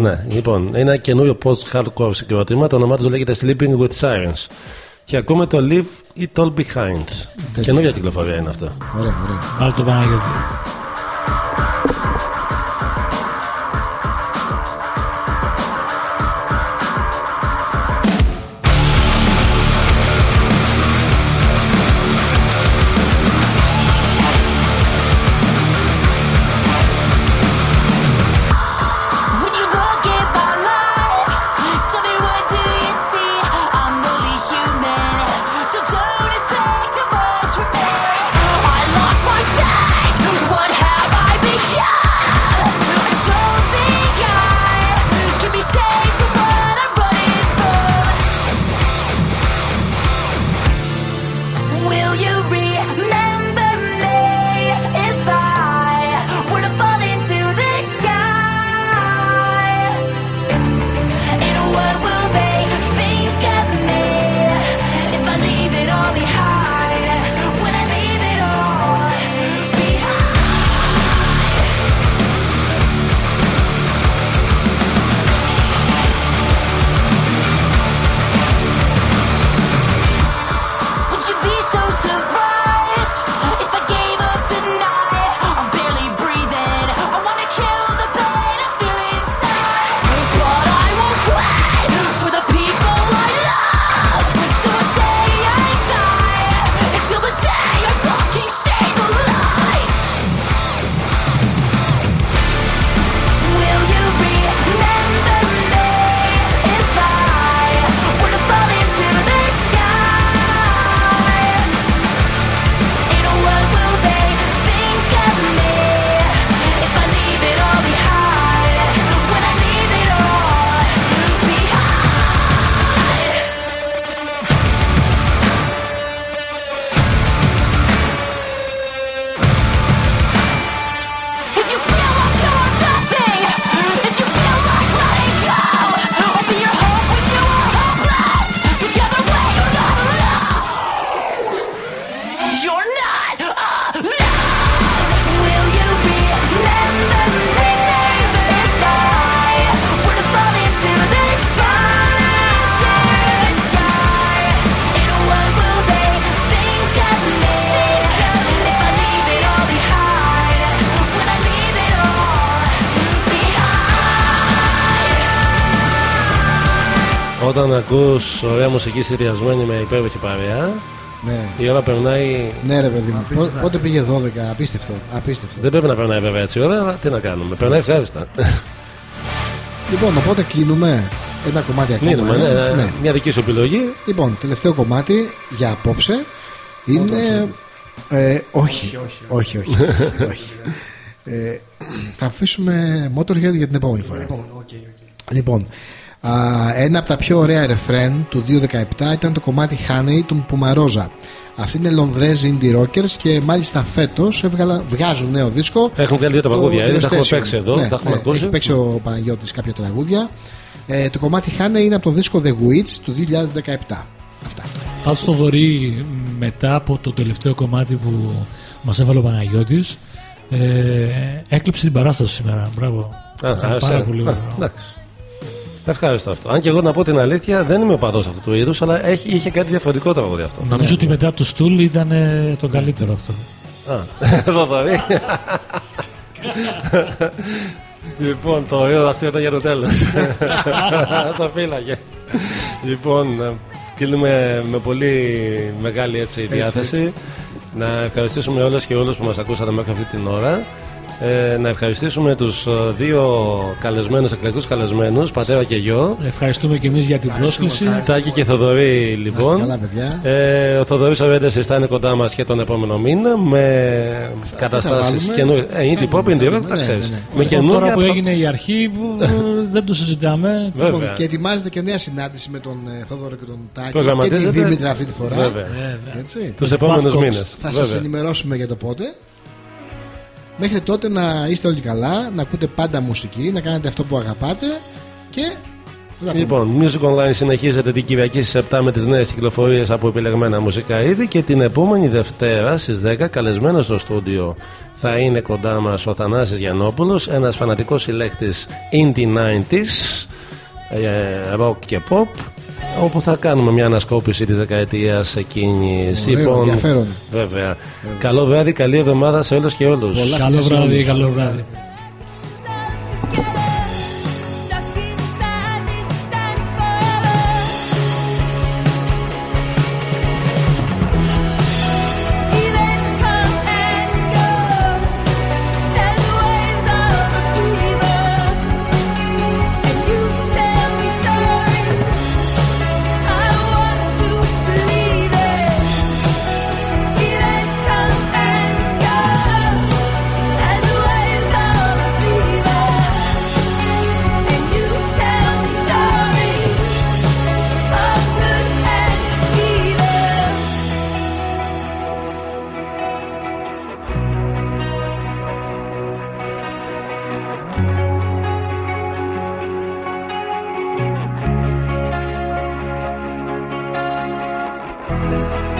Ναι, λοιπόν, είναι ένα καινούριο post-hardcore συγκρότημα, το όνομά του λέγεται Sleeping with Sirens. Και ακούμε το Leave It All Behind. Καινούργια κυκλοφορία είναι αυτό. Ωραία, ωραία. Βάλτε το Παναγιώτη. Ακούς ωραία μουσική συνδυασμένη με υπέροχη παρέα, Ναι. η ώρα περνάει. Ναι, ρε παιδί μου. Πο- Πότε πήγε 12, απίστευτο. απίστευτο. Δεν πρέπει να περνάει βέβαια έτσι η ώρα, αλλά τι να κάνουμε. Περνάει Έτσι. ευχάριστα. Λοιπόν, οπότε κλείνουμε ένα κομμάτι ακόμα. Κλείνουμε, ε. ναι, Ναι. Μια δική σου επιλογή. Λοιπόν, τελευταίο κομμάτι για απόψε είναι. Ε, όχι, όχι, όχι. όχι. Ε, θα αφήσουμε Motorhead για την επόμενη φορά. Λοιπόν, α, ένα από τα πιο ωραία ρεφρέν του 2017 ήταν το κομμάτι Honey των Πουμαρόζα. Αυτοί είναι Λονδρέζοι indie rockers και μάλιστα φέτος βγάζουν νέο δίσκο. Έχουν βγάλει δύο τα Το τραγούδια, ήδη τα έχουμε Devastation. παίξει εδώ, Ναι, τα έχουμε ναι, ακούσει. Έχει παίξει ο Παναγιώτης κάποια τραγούδια. Ε, το κομμάτι Honey είναι από το δίσκο The Witch του 2017. Πάντω το δωρή μετά από το τελευταίο κομμάτι που μας έβαλε ο Παναγιώτης ε, έκλειψε την παράσταση σήμερα. Μπράβο. Α, Ήταν άρεσε. πάρα πολύ Α, ωραίο. Εντάξει. Ευχάριστο αυτό. Αν και εγώ να πω την αλήθεια, δεν είμαι παδός αυτού του είδους, αλλά έχει, είχε κάτι διαφορετικό τραγούδι αυτό. Νομίζω ότι μετά το Στούλ ήταν ε, το καλύτερο αυτό. Α, εδώ δωρή. λοιπόν, το ωραίο αστείο ήταν για το τέλος. Στο φύλαγε. λοιπόν, ε, κλείνουμε με πολύ μεγάλη έτσι, Έτσι, διάθεση. έτσι. Να ευχαριστήσουμε όλες και όλους που μας ακούσατε μέχρι αυτή την ώρα. Ε, να ευχαριστήσουμε τους ε, δύο καλεσμένους, εκλεκτούς καλεσμένους, πατέρα και γιο. Ευχαριστούμε και εμείς για την πρόσκληση. Τάκη και Θοδωρή Να είστε λοιπόν. καλά, παιδιά. Ε, ο Θοδωρής Ορέντες θα είναι κοντά μας και τον επόμενο μήνα με καταστάσεις βάλουμε; καινούριες. Ε, indie pop, indie rock, Ναι, τα ναι, ξέρεις. ναι. Με Λοιπόν, τώρα καινούργια που έγινε η αρχή που ε, δεν το συζητάμε. Βέβαια. Λοιπόν, και ετοιμάζεται και νέα συνάντηση με τον ε, Θόδωρο και τον Τάκη και τη Προγραμματίζεται. Δήμητρα αυτή τη φορά. Βέβαια. Βέβαια. Έτσι. τους επόμενους Babcocks. μήνες. Θα σας Βέβαια. ενημερώσουμε για το πότε. Μέχρι τότε να είστε όλοι καλά, να ακούτε πάντα μουσική, να κάνετε αυτό που αγαπάτε και θα τα πούμε. Λοιπόν, Music Online συνεχίζεται την Κυριακή στις 7 με τις νέες κυκλοφορίες από επιλεγμένα μουσικά είδη και την επόμενη Δευτέρα στις 10 καλεσμένος στο στούντιο θα είναι κοντά μας ο Θανάσης Γιαννόπουλος, ένας φανατικός συλλέκτης Indie 90s, ε, rock και pop, όπου θα κάνουμε μια ανασκόπηση της δεκαετίας εκείνης. Ωραίο, ενδιαφέρον. βέβαια. Καλό βράδυ, καλή εβδομάδα σε όλους και όλους. Πολλά Καλό φιλιά σε βράδυ, όλους. καλό βράδυ. Η